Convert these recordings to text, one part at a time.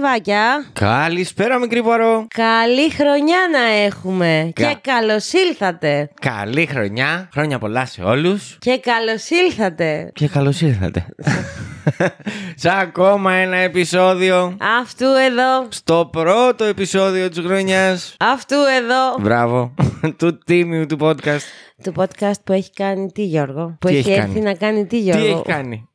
Καλησπέρα, δεδεκτυβάκια. Καλησπέρα, μικρή Ποirot. Καλή χρονιά να έχουμε. Κα- Και καλώς ήλθατε. Καλή χρονιά. Χρόνια πολλά σε όλους. Και καλώς ήλθατε. Και καλώς ήρθατε. σε ακόμα ένα επεισόδιο. Αυτού εδώ. Στο πρώτο επεισόδιο της χρονιάς. Αυτού εδώ. Μπράβο. του τίμιου του podcast. Το podcast που έχει κάνει τι Γιώργο; Που Τι έχει, έχει έρθει κάνει; να κάνει τι Τι Γιώργο; έχει κάνει;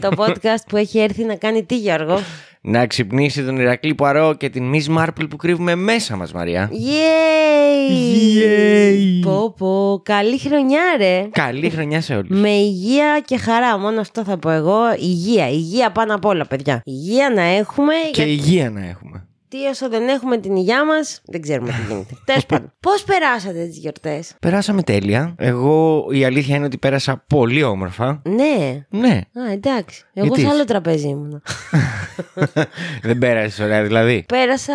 Το podcast που έχει έρθει να κάνει τι Γιώργο; Να ξυπνήσει τον Ηρακλή Ποαρό και την Miss Marple που κρύβουμε μέσα μας, Μαρία. Yay! Yay! Πω πω. Καλή χρονιά ρε. Καλή χρονιά σε όλους. Με υγεία και χαρά. Μόνο αυτό θα πω εγώ. Υγεία. Υγεία πάνω απ' όλα, παιδιά. Υγεία να έχουμε. Και γιατί υγεία να έχουμε. Όσο δεν έχουμε την υγεία μας, δεν ξέρουμε τι γίνεται. Τέλος πάντων. Πώς περάσατε τις γιορτές; Περάσαμε τέλεια. Εγώ η αλήθεια είναι ότι πέρασα πολύ όμορφα. Ναι. Ναι. Α, εντάξει. Εγώ Γιατί σε άλλο είσαι; τραπέζι ήμουνα. δεν πέρασες ωραία δηλαδή; πέρασα,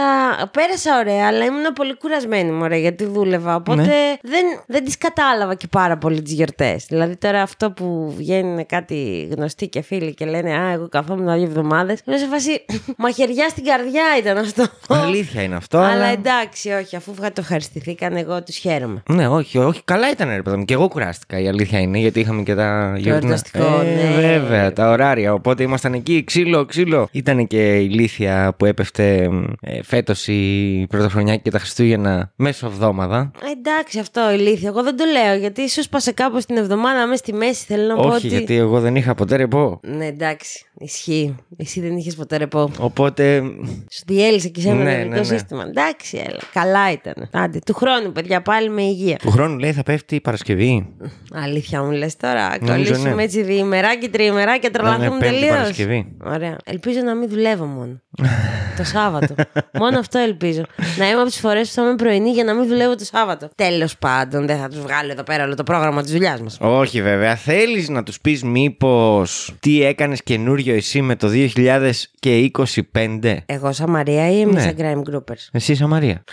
πέρασα ωραία, αλλά ήμουν πολύ κουρασμένη μωρέ, γιατί δούλευα. Οπότε Ναι. δεν, δεν τις κατάλαβα και πάρα πολύ τις γιορτές. Δηλαδή τώρα αυτό που βγαίνουν κάτι γνωστοί και φίλοι και λένε Α, εγώ καθόμουν δύο εβδομάδες. Είμαι σε φάση. Μαχαιριά στην καρδιά ήταν αυτό. Αλήθεια είναι αυτό. Αλλά εντάξει, όχι, αφού το ευχαριστηθήκαν, εγώ τους χαίρομαι. Ναι, όχι, όχι. Καλά ήταν, ρε παιδί μου. Και εγώ κουράστηκα. Η αλήθεια είναι, γιατί είχαμε και τα γιορτινά. εορταστικό, ε, ναι. Βέβαια, τα ωράρια. Οπότε ήμασταν εκεί, ξύλο, ξύλο. Ήταν και η ηλίθεια που έπεφτε ε, φέτος η πρωτοχρονιά και τα Χριστούγεννα μέσω εβδόμαδα. Ε, εντάξει, αυτό ηλίθεια. Εγώ δεν το λέω γιατί ίσω πάσε κάπως την εβδομάδα μέσα στη μέση. Θέλω να πω όχι, ότι. γιατί εγώ δεν είχα ποτέ ρεπό. Ναι, εντάξει. Ισχύει. Εσύ δεν είχες ποτέ ρεπό. Οπότε. Σου διέλυσε και σε ένα Ναι, νευρικό ναι, ναι. σύστημα. Εντάξει, έλα. Καλά ήταν. Άντε, του χρόνου, παιδιά, πάλι με υγεία. Του χρόνου λέει θα πέφτει η Παρασκευή. Αλήθεια μου λες τώρα. Νομίζω, Κολλήσουμε ναι. έτσι διημερά και τριημερά και τρελαθούμε Ναι, ναι, Πέμπτη τελείως. Παρασκευή. Ωραία. Ελπίζω να μην δουλεύω μόνο. το Σάββατο. μόνο αυτό ελπίζω. Να είμαι από τις φορές που θα είμαι πρωινή για να μην δουλεύω το Σάββατο. Τέλος πάντων, δεν θα τους βγάλω εδώ πέρα όλο το πρόγραμμα της δουλειάς μας. Όχι βέβαια. Θέλεις να τους πεις μήπως τι έκανες καινούριο εσύ με το 2025. Εγώ σαν Μαρία ή εμεί Ναι. σαν crime groupers. Εσύ είσαι Μαρία.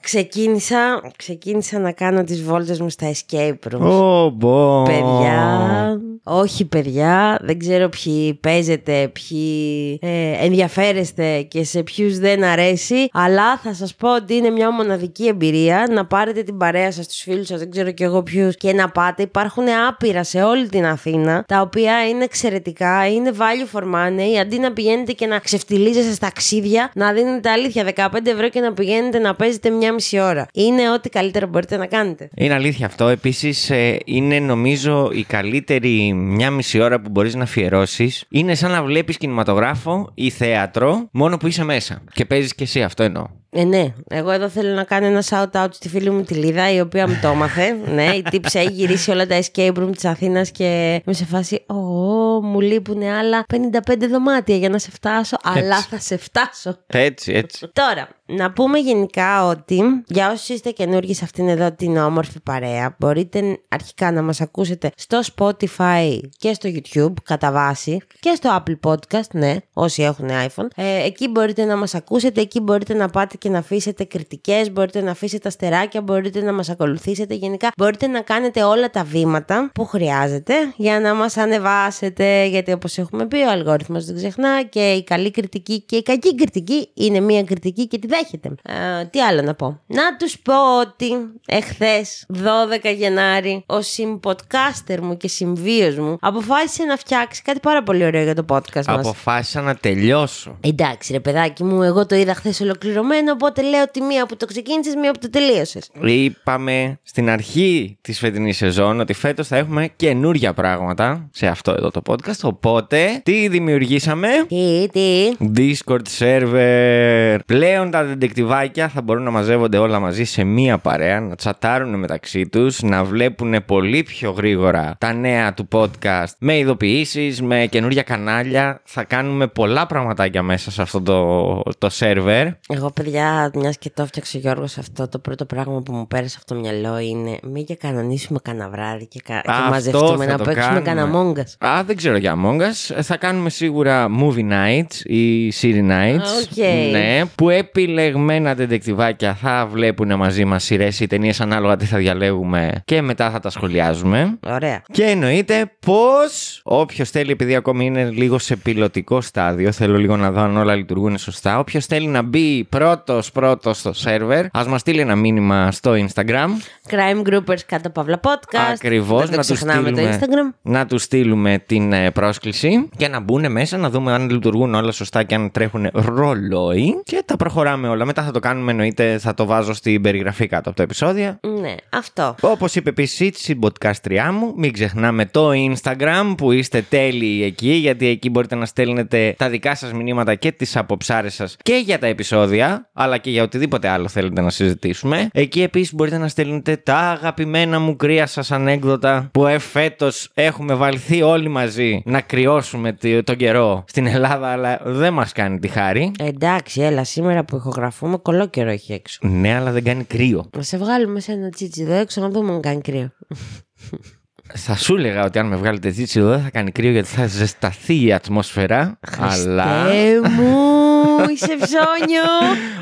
Ξεκίνησα, ξεκίνησα να κάνω τις βόλτες μου στα escape rooms. Ω, μπο. Παιδιά, όχι παιδιά, δεν ξέρω ποιοι παίζετε, ποιοι ε, ενδιαφέρεστε και σε ποιους δεν αρέσει, αλλά θα σας πω ότι είναι μια μοναδική εμπειρία να πάρετε την παρέα σας, τους φίλους σας, δεν ξέρω κι εγώ ποιους, και να πάτε. Υπάρχουν άπειρα σε όλη την Αθήνα, τα οποία είναι εξαιρετικά, είναι value for money, αντί να πηγαίνετε και να ξεφτιλίζεστε στα αξίδια, να δίνετε αλήθεια 15 ευρώ και να πηγαίνετε να παίζετε μια μισή ώρα. Είναι ό,τι καλύτερο μπορείτε να κάνετε. Είναι αλήθεια αυτό. Επίσης ε, είναι νομίζω η καλύτερη μια μισή ώρα που μπορείς να αφιερώσεις. Είναι σαν να βλέπεις κινηματογράφο ή θέατρο μόνο που είσαι μέσα. Και παίζεις και εσύ αυτό εννοώ. Ε, ναι. Εγώ εδώ θέλω να κάνω ένα shout out στη φίλη μου τη Λίδα, η οποία μου το έμαθε. ναι, η τύψη έχει γυρίσει όλα τα escape room της Αθήνας και είμαι σε φάση. Ω, μου λείπουν άλλα 55 δωμάτια για να σε φτάσω, αλλά θα σε φτάσω. Έτσι, έτσι. Τώρα, να πούμε γενικά ότι για όσους είστε καινούργοι σε αυτήν εδώ την όμορφη παρέα, μπορείτε αρχικά να μας ακούσετε στο Spotify και στο YouTube κατά βάση και στο Apple Podcast, ναι, όσοι έχουν iPhone. Ε, εκεί μπορείτε να μας ακούσετε, εκεί μπορείτε να πάτε και να αφήσετε κριτικές, μπορείτε να αφήσετε αστεράκια, μπορείτε να μας ακολουθήσετε. Γενικά μπορείτε να κάνετε όλα τα βήματα που χρειάζεται για να μας ανεβάσετε, γιατί όπως έχουμε πει ο αλγόριθμος δεν ξεχνά και η καλή κριτική και η κακή κριτική είναι μία κριτική και τη ενδέχεται. Ε, τι άλλο να πω. Να τους πω ότι εχθές, 12 Γενάρη, ο συμποτκάστερ μου και συμβίος μου αποφάσισε να φτιάξει κάτι πάρα πολύ ωραίο για το podcast μας. Αποφάσισα να τελειώσω. Εντάξει, ρε παιδάκι μου, εγώ το είδα χθες ολοκληρωμένο, οπότε λέω ότι μία που το ξεκίνησες, μία που το τελείωσες. Είπαμε στην αρχή της φετινής σεζόν ότι φέτος θα έχουμε καινούργια πράγματα σε αυτό εδώ το podcast. Οπότε, τι δημιουργήσαμε; Τι, τι; Discord server. Πλέον τα δεντεκτιβάκια θα μπορούν να μαζεύονται όλα μαζί σε μία παρέα, να τσατάρουν μεταξύ τους, να βλέπουν πολύ πιο γρήγορα τα νέα του podcast με ειδοποιήσεις, με καινούργια κανάλια. Θα κάνουμε πολλά πραγματάκια μέσα σε αυτό το, το server. Εγώ, παιδιά, μιας και το έφτιαξε ο Γιώργος αυτό, το πρώτο πράγμα που μου πέρασε από το μυαλό είναι μην και κανονίσουμε κανένα βράδυ και, κα... και Αυτό μαζευτούμε θα να το παίξουμε κάνουμε. κανένα Among Us. Α, δεν ξέρω για Among Us. Θα κάνουμε σίγουρα movie nights ή series nights. OK. Ναι, που επιλεγμένα ντετεκτιβάκια θα βλέπουν μαζί μας σειρές ή ταινίες ανάλογα τι θα διαλέγουμε και μετά θα τα σχολιάζουμε. Ωραία. Και εννοείται πως όποιος θέλει, επειδή ακόμη είναι λίγο σε πιλωτικό στάδιο, θέλω λίγο να δω αν όλα λειτουργούν σωστά. Όποιος θέλει να μπει πρώτο πρώτος στο σερβερ, ας μας στείλει ένα μήνυμα στο Instagram. Crime Groupers κάτω παύλα podcast. Ακριβώς. Δεν το να τους ξεχνάμε το Instagram. Να τους στείλουμε την ε, πρόσκληση και να μπουν μέσα να δούμε αν λειτουργούν όλα σωστά και αν τρέχουν ρολόι. Και τα προχωράμε όλα. Μετά θα το κάνουμε, εννοείται, θα το βάζω στην περιγραφή κάτω από το επεισόδιο. Ναι, αυτό. Όπως είπε επίσης η συμποτκάστριά μου, μην ξεχνάμε το Instagram που είστε τέλειοι εκεί, γιατί εκεί μπορείτε να στέλνετε τα δικά σας μηνύματα και τις αποψάρες σας και για τα επεισόδια, αλλά και για οτιδήποτε άλλο θέλετε να συζητήσουμε. Εκεί επίσης μπορείτε να στέλνετε τα αγαπημένα μου κρύα σας ανέκδοτα που εφέτος έχουμε βαλθεί όλοι μαζί να κρυώσουμε τι- τον καιρό στην Ελλάδα, αλλά δεν μας κάνει τη χάρη. Εντάξει, έλα, σήμερα που ηχογραφούμε, κολό καιρό έχει έξω. Ναι, αλλά δεν κάνει κρύο. Να σε βγάλουμε σε ένα τσίτσι εδώ έξω να δούμε αν κάνει κρύο. Θα σου έλεγα ότι αν με βγάλετε έτσι εδώ δεν θα κάνει κρύο γιατί θα ζεσταθεί η ατμόσφαιρα. αλλά. Χριστέ μου, είσαι ψώνιο.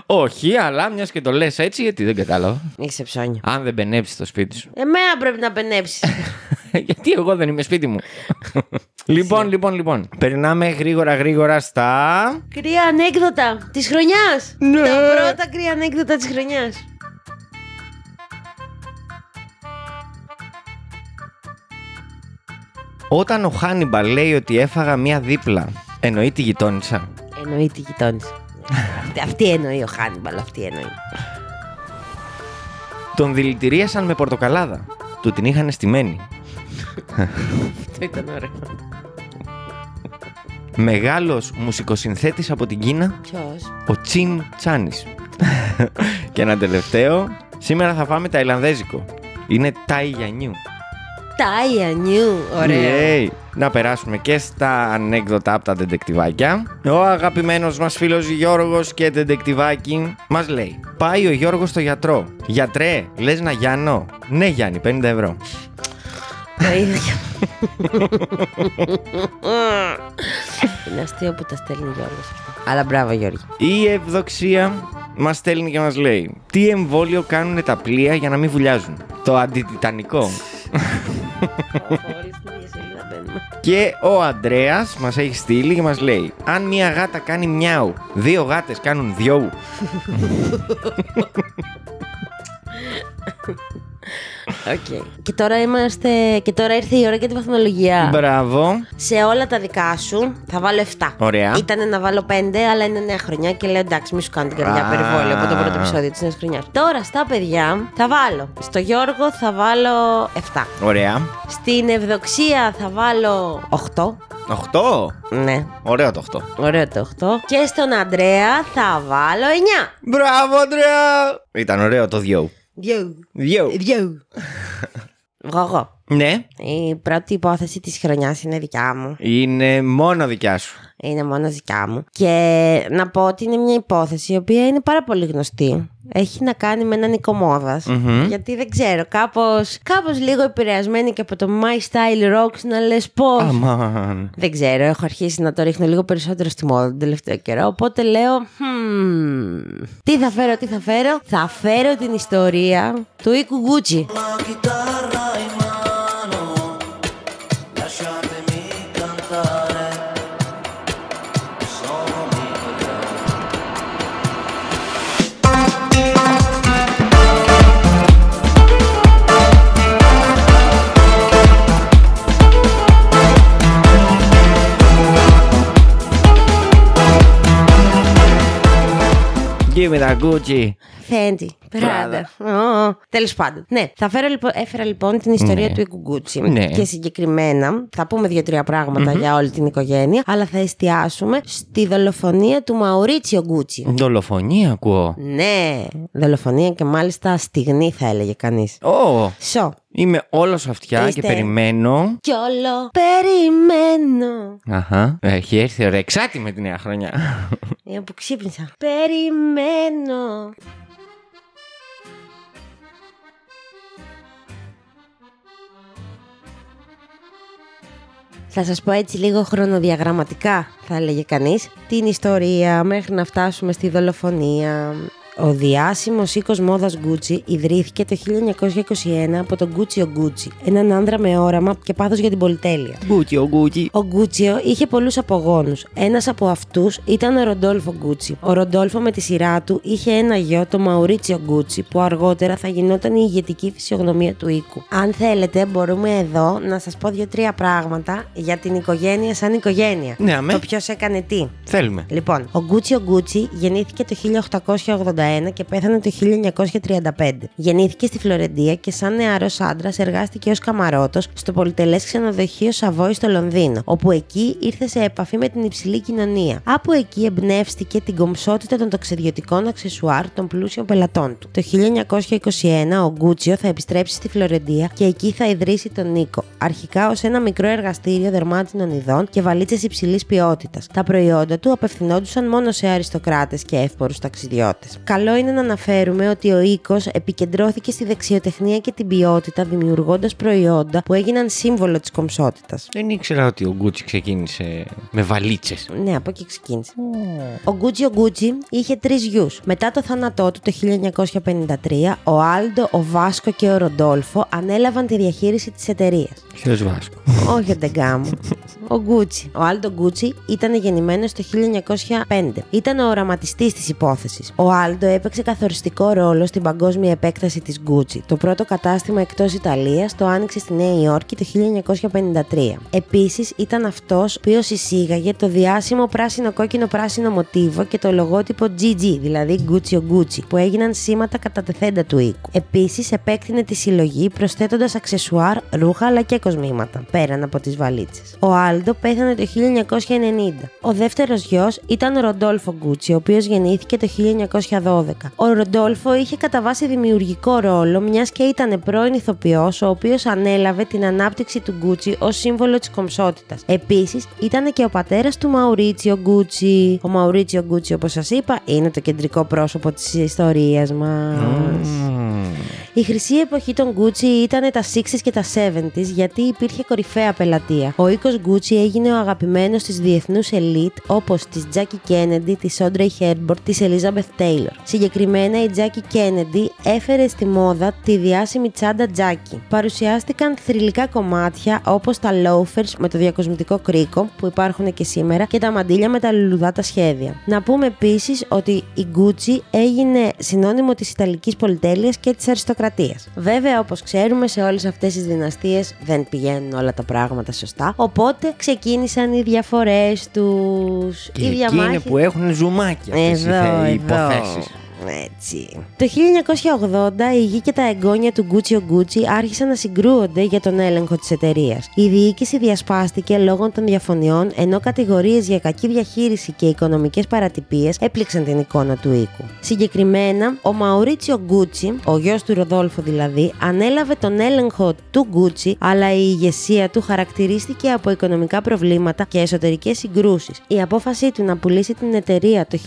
Όχι, αλλά μιας και το λες έτσι, γιατί δεν κατάλαβα. Είσαι ψώνιο. Αν δεν μπενέψει το σπίτι σου. Εμένα πρέπει να πενέψεις. γιατί εγώ δεν είμαι σπίτι μου. λοιπόν, λοιπόν, λοιπόν. Περνάμε γρήγορα, γρήγορα στα. κρύα ανέκδοτα της χρονιάς. Ναι. Τα πρώτα κρύα ανέκδοτα της χρονιάς. Όταν ο Χάνιμπαλ λέει ότι έφαγα μία δίπλα, εννοεί τη γειτόνισσα. Εννοεί τη γειτόνισσα. Αυτή- Αυτή εννοεί ο Χάνιμπαλ, αυτή εννοεί. Τον δηλητηρίασαν με πορτοκαλάδα. Του την είχαν στημένη. Αυτό ήταν ωραίο. Μεγάλος μουσικοσυνθέτης από την Κίνα, Ποιος; ο Τσιν Τσάνης. και ένα τελευταίο. Σήμερα θα φάμε ταϊλανδέζικο. Είναι Ταϊγιανιού. Τάια νιου. Ωραίο. Yay. Να περάσουμε και στα ανέκδοτα από τα τεντεκτιβάκια. Ο αγαπημένος μας φίλος Γιώργος και τεντεκτιβάκι μας λέει Πάει ο Γιώργος στο γιατρό. Γιατρέ, λες να Γιάννο. Ναι Γιάννη, 50 ευρώ. Το είδα κι Είναι αστείο που τα στέλνει ο Γιώργος αυτά. Αλλά μπράβο Γιώργη. Η Ευδοξία μας στέλνει και μας λέει Τι εμβόλιο κάνουν τα πλοία για να μην βουλιάζουν; Το αντιτιτανικό. Και ο Αντρέας μας έχει στείλει και μας λέει Αν μία γάτα κάνει μιάου, δύο γάτες κάνουν δυο. Οκ. Και τώρα είμαστε. Και τώρα ήρθε η ώρα για τη βαθμολογία. Μπράβο. Σε όλα τα δικά σου θα βάλω 7. Ωραία. Ήταν να βάλω 5, αλλά είναι νέα χρονιά και λέω εντάξει, μη σου κάνω την καρδιά Α. περιβόλαιο από το πρώτο επεισόδιο της νέας χρονιάς. Τώρα στα παιδιά θα βάλω. Στο Γιώργο θα βάλω 7. Ωραία. Στην Ευδοξία θα βάλω 8. 8. Ναι, Ωραίο το 8. ωραίο το 8. Και στον Αντρέα θα βάλω 9. Μπράβο, Αντρέα! Ήταν ωραίο το δυο. Δυο. Δυο. Δυο. Βγω εγώ. Ναι, Η πρώτη υπόθεση της χρονιάς είναι δικιά μου. είναι μόνο δικιά σου. Είναι μόνο δικιά μου. Και να πω ότι είναι μια υπόθεση η οποία είναι πάρα πολύ γνωστή. Έχει να κάνει με έναν οικομόδας. Μμμ. Γιατί δεν ξέρω, κάπως, κάπως λίγο επηρεασμένη και από το My Style Rocks να λες πώς. Αμάν. Δεν ξέρω, έχω αρχίσει να το ρίχνω λίγο περισσότερο στη μόδα τον τελευταίο καιρό. Οπότε λέω, «Χμμ, τι θα φέρω, τι θα φέρω; Θα φέρω την ιστορία του οίκου Gucci. Give me the Gucci. Φέντι. Πράντα. Τέλος πάντων. Ναι, θα φέρω, λοιπόν, έφερα λοιπόν την ιστορία Ναι. του Ικουγκούτσι. Ναι. Και συγκεκριμένα θα πούμε δύο-τρία πράγματα για όλη την οικογένεια, αλλά θα εστιάσουμε στη δολοφονία του Μαουρίτσιο Γκούτσι. Δολοφονία ακούω. Ναι, δολοφονία και μάλιστα στιγμή θα έλεγε κανείς. Ω, Σο. είμαι όλος αυτιά Είστε. και περιμένω. Κι όλο περιμένω. Αχα. Έχει έρθει ωραία. Εξάτη με τη νέα χρονιά. Ε, που ξύπνησα. Περιμένω. Θα σας πω έτσι λίγο χρονοδιαγραμματικά, θα έλεγε κανείς, την ιστορία μέχρι να φτάσουμε στη δολοφονία. Ο διάσημος οίκος μόδας Gucci ιδρύθηκε το 1921 από τον Γκούτσιο Γκούτσι, έναν άνδρα με όραμα και πάθος για την πολυτέλεια. Γκούτσι, ο Γκούτσι. Ο Γκούτσιο είχε πολλούς απογόνους. Ένας από αυτούς ήταν ο Ροντόλφο Γκούτσι. Ο Ροντόλφο με τη σειρά του είχε ένα γιο, το Μαουρίτσιο Γκούτσι, που αργότερα θα γινόταν η ηγετική φυσιογνωμία του οίκου. Αν θέλετε, μπορούμε εδώ να σας πω δύο-τρία πράγματα για την οικογένεια σαν οικογένεια. Ναι, αμέ. Το ποιος έκανε τι. Θέλουμε. Λοιπόν, ο Γκούτσιο Γκούτσι γεννήθηκε το 1881 και πέθανε το 1935. Γεννήθηκε στη Φλωρεντία και σαν νεαρό άντρας εργάστηκε ως καμαρότος στο πολυτελές ξενοδοχείο Σαβόη στο Λονδίνο, όπου εκεί ήρθε σε επαφή με την υψηλή κοινωνία. Από εκεί εμπνεύστηκε την κομψότητα των τοξιδιωτικών αξεσουάρ των πλούσιων πελατών του. Το 1921 ο Γκούτσιο θα επιστρέψει στη Φλωρεντία και εκεί θα ιδρύσει τον Νίκο, αρχικά ως ένα μικρό εργαστήριο δερμάτινων ειδών και βαλίτσες υψηλής ποιότητας. Τα προϊόντα του απευθυνόντουσαν μόνο σε αριστοκράτες και εύπορους ταξιδιώτες. Καλό είναι να αναφέρουμε ότι ο οίκος επικεντρώθηκε στη δεξιοτεχνία και την ποιότητα, δημιουργώντας προϊόντα που έγιναν σύμβολο της κομψότητας. Δεν ήξερα ότι ο Γκούτσι ξεκίνησε με βαλίτσες. Ναι, από εκεί ξεκίνησε. Ο Γκούτσι ο Γκούτσι είχε τρεις γιους. Μετά το θάνατό του το 1953, ο Άλντο, ο Βάσκο και ο Ροντόλφο ανέλαβαν τη διαχείριση της εταιρείας. Ποιος Βάσκο; Όχι ο Ντα Γκάμα. Ο Γκούτσι. Ο Άλντο Γκούτσι ήταν γεννημένος το 1905. Ήταν ο οραματιστής της υπόθεσης. Ο Άλντο έπαιξε καθοριστικό ρόλο στην παγκόσμια επέκταση της Γκούτσι. Το πρώτο κατάστημα εκτός Ιταλίας το άνοιξε στη Νέα Υόρκη το 1953. Επίσης ήταν αυτός ο οποίος εισήγαγε το διάσημο πράσινο-κόκκινο-πράσινο μοτίβο και το λογότυπο GG, δηλαδή Guccio Gucci, που έγιναν σήματα κατατεθέντα του οίκου. Επίσης επέκτεινε τη συλλογή προσθέτοντας αξεσουάρ, ρούχα αλλά και κοσμήματα, πέραν από τις βαλίτσες. Ο Άλντο πέθανε το 1990. Ο δεύτερος γιος ήταν ο Ροντόλφο Γκούτσι, ο οποίος γεννήθηκε το 1912. Ο Ροντόλφο είχε κατά βάση δημιουργικό ρόλο, μιας και ήταν πρώην ηθοποιός, ο οποίος ανέλαβε την ανάπτυξη του Γκούτσι ως σύμβολο της κομψότητας. Επίσης, ήταν και ο πατέρας του Μαουρίτσιο Γκούτσι. Ο Μαουρίτσιο Γκούτσι, όπως σας είπα, είναι το κεντρικό πρόσωπο της ιστορίας μας. Η χρυσή εποχή των Gucci ήταν τα 60s και τα 70s γιατί υπήρχε κορυφαία πελατεία. Ο οίκος Gucci έγινε ο αγαπημένος της διεθνούς ελίτ όπως της Jackie Kennedy, της Audrey Hepburn, της Elizabeth Taylor. Συγκεκριμένα η Jackie Kennedy έφερε στη μόδα τη διάσημη τσάντα Jackie. Παρουσιάστηκαν θρηλυκά κομμάτια όπως τα loafers με το διακοσμητικό κρίκο που υπάρχουν και σήμερα και τα μαντίλια με τα λουλουδάτα σχέδια. Να πούμε επίσης ότι η Gucci έγινε συνώνυμο της Ιταλικής πολυτέλειας και της αριστοκρατίας. Βέβαια, όπως ξέρουμε, σε όλες αυτές τις δυναστείες δεν πηγαίνουν όλα τα πράγματα σωστά. Οπότε ξεκίνησαν οι διαφορές τους. Και εκεί είναι που έχουν ζουμάκια αυτές οι Εδώ, θε- εδώ. υποθέσεις. Έτσι. Το 1980 η γη και τα εγγόνια του Γκούτσι Γκούτσι άρχισαν να συγκρούονται για τον έλεγχο της εταιρείας. Η διοίκηση διασπάστηκε λόγω των διαφωνιών, ενώ κατηγορίες για κακή διαχείριση και οικονομικές παρατυπίες έπληξαν την εικόνα του οίκου. Συγκεκριμένα, ο Μαουρίτσιο Γκούτσι, ο γιος του Ροδόλφο δηλαδή, ανέλαβε τον έλεγχο του Γκούτσι, αλλά η ηγεσία του χαρακτηρίστηκε από οικονομικά προβλήματα και εσωτερικές συγκρούσεις. Η απόφασή του να πουλήσει την εταιρεία το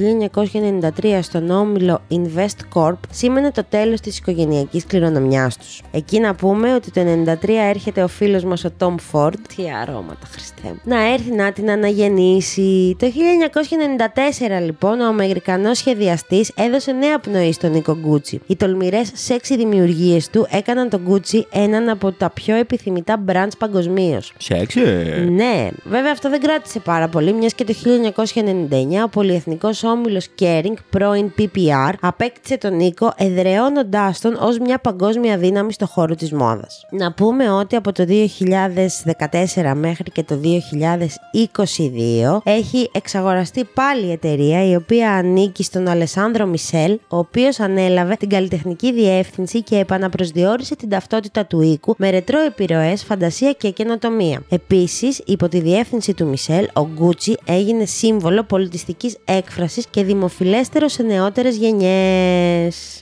1993 στον όμιλο Invest Corp σήμαινε το τέλος της οικογενειακής κληρονομιάς τους. Εκεί να πούμε ότι το 1993 έρχεται ο φίλος μας ο Tom Ford. Τι αρώματα, Χριστέ μου. Να έρθει να την αναγεννήσει. Το 1994 λοιπόν ο Αμερικανός σχεδιαστής έδωσε νέα πνοή στον Νίκο Γκούτσι. Οι τολμηρές σεξι δημιουργίες του έκαναν τον Γκούτσι έναν από τα πιο επιθυμητά brands παγκοσμίως. Σεξι; Ναι, βέβαια αυτό δεν κράτησε πάρα πολύ, μιας και το 1999 ο πολυεθνικός όμιλος Kering, πρώην PPI, Μπουλβάρ, απέκτησε τον Νίκο εδραιώνοντάς τον ως μια παγκόσμια δύναμη στο χώρο της μόδας. Να πούμε ότι από το 2014 μέχρι και το 2022 έχει εξαγοραστεί πάλι η εταιρεία η οποία ανήκει στον Αλεσάνδρο Μισελ, ο οποίος ανέλαβε την καλλιτεχνική διεύθυνση και επαναπροσδιορίσε την ταυτότητα του οίκου με ρετρό επιρροές, φαντασία και καινοτομία. Επίσης, υπό τη διεύθυνση του Μισελ, ο Γκούτσι έγινε σύμβολο πολιτιστικής έκφρασης και δημοφιλέστερος σε νεότερες γενιές.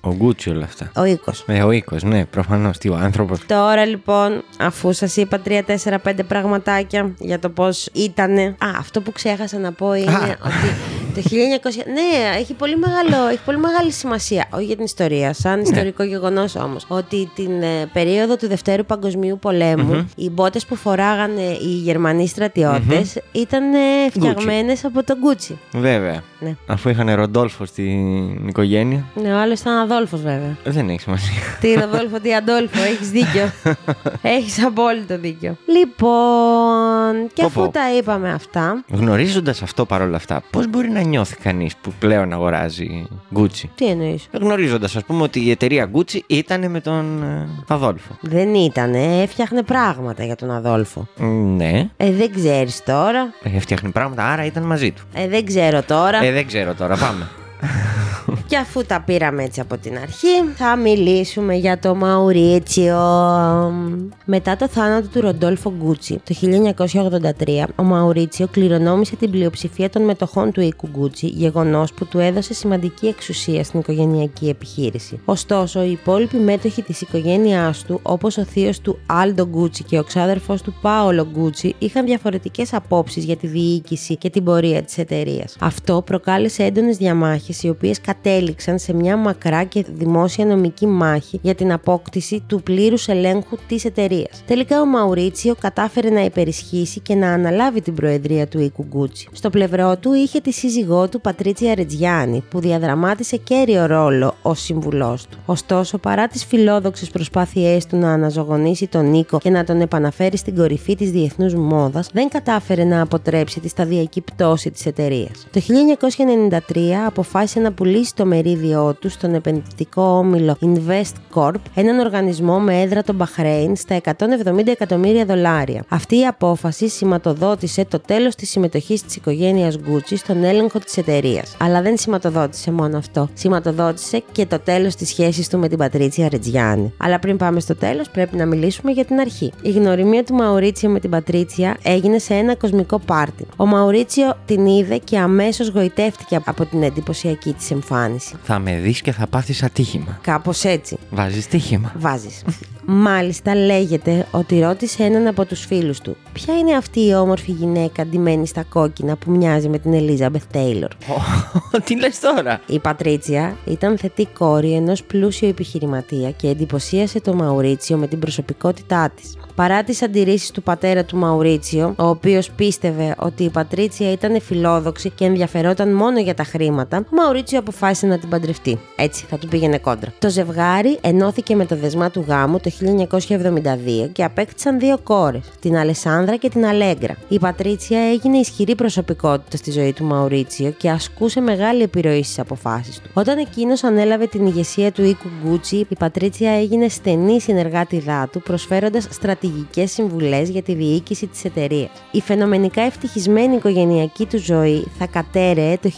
Ο Γκούτσι όλα αυτά. Ο οίκος. Ε, ο οίκος, ναι, προφανώς. Τι ο άνθρωπος. Τώρα λοιπόν, αφού σας είπα 3, 4, 5 πραγματάκια για το πώς ήτανε. Α, αυτό που ξέχασα να πω είναι Α. ότι το 1900. Ναι, έχει πολύ, μεγάλο, έχει πολύ μεγάλη σημασία. Όχι για την ιστορία, σαν ιστορικό γεγονός όμως. Ότι την ε, περίοδο του Δευτέρου Παγκοσμίου Πολέμου, οι μπότες που φοράγανε οι Γερμανοί στρατιώτες ήταν ε, φτιαγμένες από τον Γκούτσι. Βέβαια. Ναι. Αφού είχαν Ροντόλφο στην οικογένεια. Ναι, ο άλλος ήταν Αδόλφος βέβαια. Δεν έχει σημασία. Τι Ροδόλφο, τι Αντόλφο, έχεις δίκιο. έχεις απόλυτο δίκιο. Λοιπόν, και Πω, αφού πω. τα είπαμε αυτά. Γνωρίζοντας αυτό παρόλα αυτά, πώς μπορεί να νιώθει κανείς που πλέον αγοράζει Gucci; Τι εννοείς; Γνωρίζοντας, ας πούμε, ότι η εταιρεία Gucci ήταν με τον ε, Αδόλφο. Δεν ήτανε, έφτιαχνε πράγματα για τον Αδόλφο. Μ, Ναι, Ε, δεν ξέρεις τώρα. ε, φτιάχνει πράγματα, άρα ήταν μαζί του. Ε, δεν ξέρω τώρα. Ε, δεν ξέρω τώρα, πάμε. Και αφού τα πήραμε έτσι από την αρχή, θα μιλήσουμε για το Μαουρίτσιο. Μετά το θάνατο του Ροντόλφο Γκούτσι το 1983, ο Μαουρίτσιο κληρονόμησε την πλειοψηφία των μετοχών του οίκου Γκούτσι, γεγονός που του έδωσε σημαντική εξουσία στην οικογενειακή επιχείρηση. Ωστόσο, οι υπόλοιποι μέτοχοι της οικογένειάς του, όπως ο θείος του Άλντο Γκούτσι και ο ξάδερφος του Πάολο Γκούτσι, είχαν διαφορετικές απόψεις για τη διοίκηση και την πορεία της εταιρείας. Αυτό προκάλεσε έντονες διαμάχες, οι οποίες κατέληξαν σε μια μακρά και δημόσια νομική μάχη για την απόκτηση του πλήρους ελέγχου της εταιρείας. Τελικά ο Μαουρίτσιο κατάφερε να υπερισχύσει και να αναλάβει την προεδρία του οίκου Γκούτσι. Στο πλευρό του είχε τη σύζυγό του Πατρίτσια Ρετζιάνι, που διαδραμάτισε καίριο ρόλο ως σύμβουλός του. Ωστόσο, παρά τις φιλόδοξες προσπάθειές του να αναζωογονήσει τον Νίκο και να τον επαναφέρει στην κορυφή της διεθνούς μόδας, δεν κατάφερε να αποτρέψει τη σταδιακή πτώση της εταιρείας. Το 1993 αποφάσισε να πουλήσει το μερίδιό τους στον επενδυτικό όμιλο Invest Corp, έναν οργανισμό με έδρα το Μπαχρέιν, στα 170 εκατομμύρια δολάρια. Αυτή η απόφαση σηματοδότησε το τέλος της συμμετοχής της οικογένειας Gucci στον έλεγχο της εταιρείας. Αλλά δεν σηματοδότησε μόνο αυτό. Σηματοδότησε και το τέλος της σχέσης του με την Πατρίτσια Ρετζιάννη. Αλλά πριν πάμε στο τέλος, πρέπει να μιλήσουμε για την αρχή. Η γνωριμία του Μαουρίτσιο με την Πατρίτσια έγινε σε ένα κοσμικό πάρτι. Ο Μαουρίτσιο την είδε και αμέσως γοητεύτηκε από την εντυπωσιακή της εμφάνιση. Θα με δεις και θα πάθεις ατύχημα. Κάπως έτσι. Βάζεις τύχημα. Βάζεις. Μάλιστα λέγεται ότι ρώτησε έναν από τους φίλους του Ποια είναι αυτή η όμορφη γυναίκα ντυμένη στα κόκκινα που μοιάζει με την Ελίζαμπεθ Τέιλορ. Τι λες τώρα; Η Πατρίτσια ήταν θετή κόρη ενός πλούσιου επιχειρηματία και εντυπωσίασε το Μαουρίτσιο με την προσωπικότητά της. Παρά τις αντιρρήσεις του πατέρα του Μαουρίτσιο, ο οποίος πίστευε ότι η Πατρίτσια ήταν φιλόδοξη και ενδιαφερόταν μόνο για τα χρήματα, ο Μαουρίτσιο αποφάσισε να την παντρευτεί. Έτσι θα του πήγαινε κόντρα. Το ζευγάρι ενώθηκε με το δεσμά του γάμου το 1972 και απέκτησαν δύο κόρες, την Αλεσάνδρα και την Αλέγκρα. Η Πατρίτσια έγινε ισχυρή προσωπικότητα στη ζωή του Μαουρίτσιο και ασκούσε μεγάλη επιρροή στις αποφάσεις του. Όταν εκείνος ανέλαβε την ηγεσία του οίκου Γκούτσι, η Πατρίτσια έγινε στενή συνεργάτη του, προσφέροντας στρατηγικές συμβουλές για τη διοίκηση της εταιρείας. Η φαινομενικά ευτυχισμένη οικογενειακή του ζωή θα κατέρεε το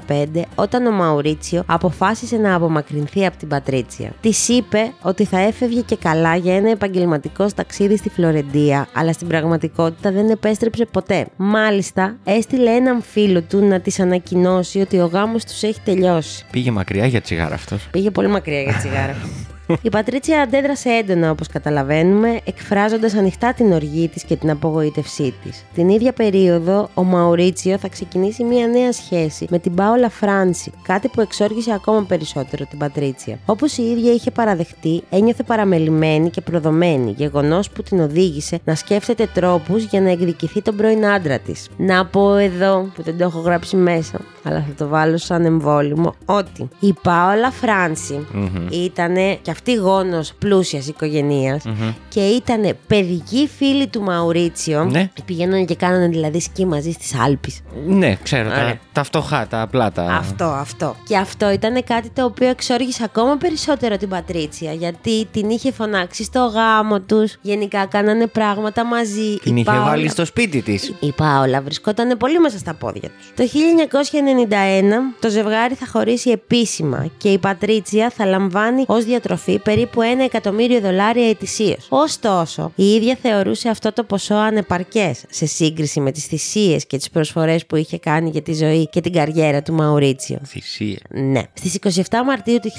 1985 όταν ο Μαουρίτσιο αποφάσισε να απομακρυνθεί από την Πατρίτσια. Της είπε ότι θα έφευγε και καλά για ένα επαγγελματικό ταξίδι στη Φλωρεντία, αλλά στην πραγματικότητα δεν επέστρεψε ποτέ. Μάλιστα, έστειλε έναν φίλο του να της ανακοινώσει ότι ο γάμος τους έχει τελειώσει. Πήγε μακριά για τσιγάρα αυτός. Πήγε πολύ μακριά για τσιγάρα. Η Πατρίτσια αντέδρασε έντονα όπως καταλαβαίνουμε, εκφράζοντας ανοιχτά την οργή της και την απογοήτευσή της. Την ίδια περίοδο, ο Μαουρίτσιο θα ξεκινήσει μια νέα σχέση με την Πάολα Φράνση, κάτι που εξόργησε ακόμα περισσότερο την Πατρίτσια. Όπως η ίδια είχε παραδεχτεί, ένιωθε παραμελημένη και προδομένη, γεγονός που την οδήγησε να σκέφτεται τρόπους για να εκδικηθεί τον πρώην άντρα της. Να πω εδώ, που δεν το έχω γράψει μέσα, αλλά θα το βάλω σαν εμβόλυμο, ότι η Πάολα Φράνση ήτανε και αυτή γόνος πλούσιας οικογενείας και ήτανε παιδική φίλη του Μαουρίτσιο. Ναι. Πηγαίνανε και κάνανε δηλαδή σκι μαζί στις Άλπεις. Ναι, ξέρω Ωραία. τα, Τα φτωχά, τα απλά. Τα... Αυτό, αυτό. Και αυτό ήταν κάτι το οποίο εξόργησε ακόμα περισσότερο την Πατρίτσια, γιατί την είχε φωνάξει στο γάμο τους. Γενικά κάνανε πράγματα μαζί. Την Η είχε Πάολα- βάλει στο σπίτι της. Η Πάολα βρισκόταν πολύ μέσα στα πόδια τους. Το 1991 το ζευγάρι θα χωρίσει επίσημα και η Πατρίτσια θα λαμβάνει ως διατροφή περίπου ένα εκατομμύριο δολάρια ετησίως. Ωστόσο, η ίδια θεωρούσε αυτό το ποσό ανεπαρκές σε σύγκριση με τις θυσίες και τις προσφορές που είχε κάνει για τη ζωή και την καριέρα του Μαουρίτσιο. Θυσία. Ναι. Στις 27 Μαρτίου του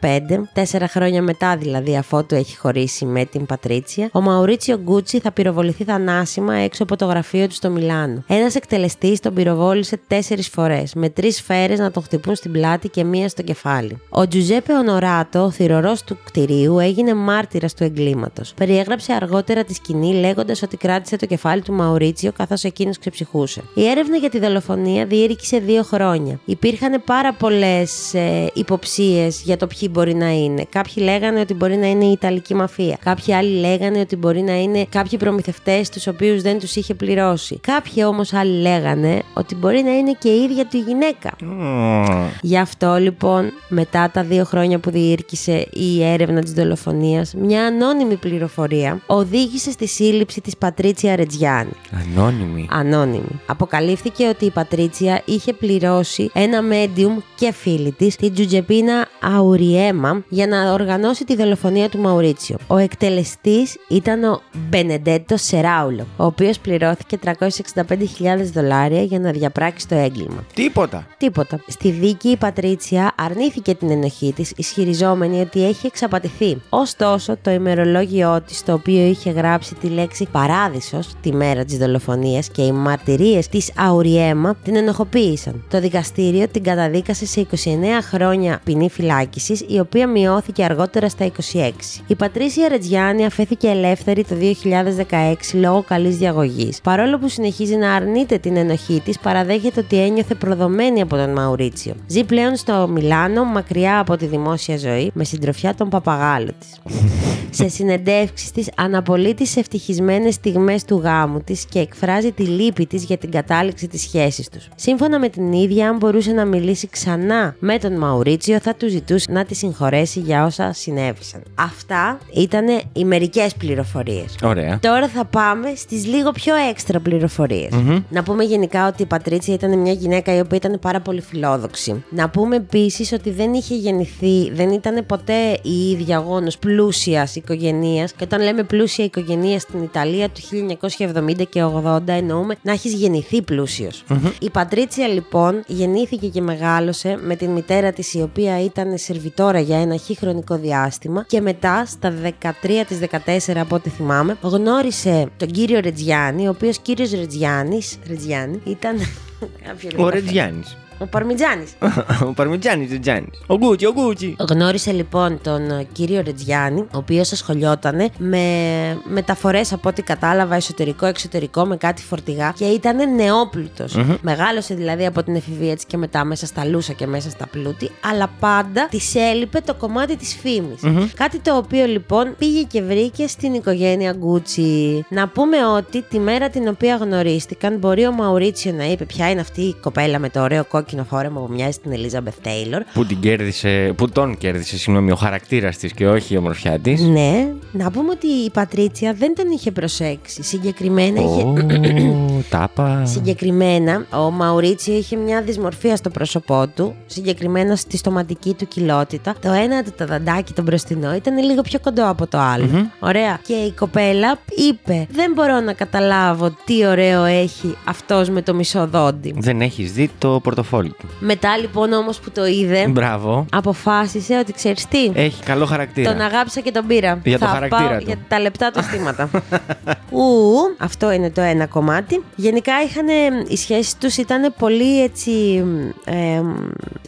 1995, τέσσερα χρόνια μετά δηλαδή αφότου έχει χωρίσει με την Πατρίτσια, ο Μαουρίτσιο Γκούτσι θα πυροβοληθεί θανάσιμα έξω από το γραφείο του στο Μιλάνο. Ένας εκτελεστής τον πυροβόλησε τέσσερις φορές, με τρεις σφαίρες να τον χτυπούν στην πλάτη και μία στο κεφάλι. Ο Τζουζέπε Ονοράτο, ο θηρορός του κτηρίου, έγινε μάρτυρας του εγκλήματος. Περιέγραψε αργότερα τη σκηνή λέγοντας ότι κράτησε το κεφάλι του Μαουρίτσιο καθώς εκείνος ξεψυχούσε. Η έρευνα για τη δολοφονία διήρκησε δύο χρόνια. Υπήρχαν πάρα πολλές ε, υποψίες για το ποιοι μπορεί να είναι. Κάποιοι λέγανε ότι μπορεί να είναι η Ιταλική μαφία. Κάποιοι άλλοι λέγανε ότι μπορεί να είναι κάποιοι προμηθευτές τους οποίους δεν τους είχε πληρώσει. Κάποιοι όμως άλλοι λέγανε ότι μπορεί να είναι και η ίδια του η γυναίκα. Μμμ. Γι' αυτό λοιπόν, μετά τα δύο χρόνια που διήρκησε η έρευνα της δολοφονίας, μια ανώνυμη πληροφορία οδήγησε στη σύλληψη της Πατρίτσια Ρετζιάννη. Ανώνυμη. Ανώνυμη. Αποκαλύφθηκε ότι η Πατρίτσια είχε πληρώσει ένα medium και φίλη της, την Τζουτζεπίνα Αουριέμα, για να οργανώσει τη δολοφονία του Μαουρίτσιο. Ο εκτελεστής ήταν ο Μπενεντέτο Σεράουλο, ο οποίος πληρώθηκε 365.000 δολάρια για να διαπράξει το έγκλημα. Τίποτα. Τίποτα. Στη δίκη η Πατρίτσια αρνήθηκε την ενοχή της, ισχυριζόμενη ότι έχει εξαπατηθεί. Ωστόσο, το ημερολόγιό της, το οποίο είχε γράψει τη λέξη Παράδεισος τη μέρα της δολοφονίας και οι μαρτυρίες της Αουριέμα την ενοχοποίησαν. Το δικαστήριο την καταδίκασε σε 29 χρόνια ποινή φυλάκισης, η οποία μειώθηκε αργότερα στα 26. Η Πατρίσια Ρετζιάννη αφέθηκε ελεύθερη το 2016 λόγω καλής διαγωγής. Παρόλο που συνεχίζει να αρνείται την ενοχή της, παραδέχεται ότι ένιωθε προδομένη από τον Μαουρίτσιο. Ζει πλέον στο Μιλάνο, μακριά από τη δημόσια ζωή, με συντροφιά τον παπαγάλο της. Σε συνεντεύξεις της, αναπολύει τις ευτυχισμένες στιγμές του γάμου της και εκφράζει τη λύπη της για την κατάληξη της σχέσης τους. Σύμφωνα με την ίδια, αν μπορούσε να μιλήσει ξανά με τον Μαουρίτσιο, θα του ζητούσε να τη συγχωρέσει για όσα συνέβησαν. Αυτά ήταν οι μερικές πληροφορίες. Ωραία. Τώρα θα πάμε στις λίγο πιο έξτρα πληροφορίες. Να πούμε γενικά ότι η Πατρίτσια ήταν μια γυναίκα η οποία ήταν πάρα πολύ φιλόδοξη. Να πούμε επίσης ότι δεν είχε γεννηθεί, δεν ήταν ποτέ η ίδια γόνος πλούσιας οικογένεια. Και όταν λέμε πλούσια οικογένεια στην Ιταλία του 1970 και 80, εννοούμε να έχεις γεννηθεί πλούσιος. Η Πατρίτσια λοιπόν γεννήθηκε και μεγάλωσε με την μητέρα της, η οποία ήταν σερβιτόρα για ένα χι χρονικό διάστημα. Και μετά, στα 13 της 14, από ό,τι θυμάμαι, γνώρισε τον κύριο Ρετζιάννη, ο οποίος κύριος Ρετζιάννης Ρετζιάννη ήταν. κάποιο Ο λίγο Ρετζιάννης. Ο Παρμιτζάνης. Ο Παρμιτζάνης Ρετζιάνη. Ο Γκούτσι, ο Γκούτσι. Γνώρισε λοιπόν τον ε, κύριο Ρετζιάννη, ο οποίος ασχολιόταν με μεταφορές από ό,τι κατάλαβα εσωτερικό-εξωτερικό με κάτι φορτηγά και ήταν νεόπλουτος. Μεγάλωσε δηλαδή από την εφηβεία της και μετά μέσα στα λούσα και μέσα στα πλούτη, αλλά πάντα της έλειπε το κομμάτι της φήμης. Κάτι το οποίο λοιπόν πήγε και βρήκε στην οικογένεια Γκούτσι. Να πούμε ότι τη μέρα την οποία γνωρίστηκαν, μπορεί ο Μαουρίτσιο να είπε ποια είναι αυτή η κοπέλα με το ωραίο κόκκινο φόρεμα που μοιάζει στην Ελίζαμπεθ Τέιλορ. Που την κέρδισε, που τον κέρδισε, συγγνώμη, ο χαρακτήρας της και όχι η ομορφιά της. Ναι, να πούμε ότι η Πατρίτσια δεν τον είχε προσέξει. Συγκεκριμένα είχε. Ω, τάπα. Συγκεκριμένα, ο Μαουρίτσιο είχε μια δυσμορφία στο πρόσωπό του, συγκεκριμένα στη στοματική του κοιλότητα. Το ένα του το δαντάκι το μπροστινό ήταν λίγο πιο κοντό από το αλλο Ωραία. Και η κοπέλα είπε: Δεν μπορώ να καταλάβω τι ωραίο έχει αυτός με το μισό δόντι. Δεν έχεις δει το πορτοφόλι του. Μετά λοιπόν όμως που το είδε, Μπράβο. αποφάσισε ότι ξέρεις τι. Έχει καλό χαρακτήρα. Τον αγάπησα και τον πήρα. Για το Θα χαρακτήρα πάω του. Για τα λεπτά του αισθήματα. Ου, αυτό είναι το ένα κομμάτι. Γενικά είχαν, οι σχέσεις τους ήταν πολύ έτσι, ε,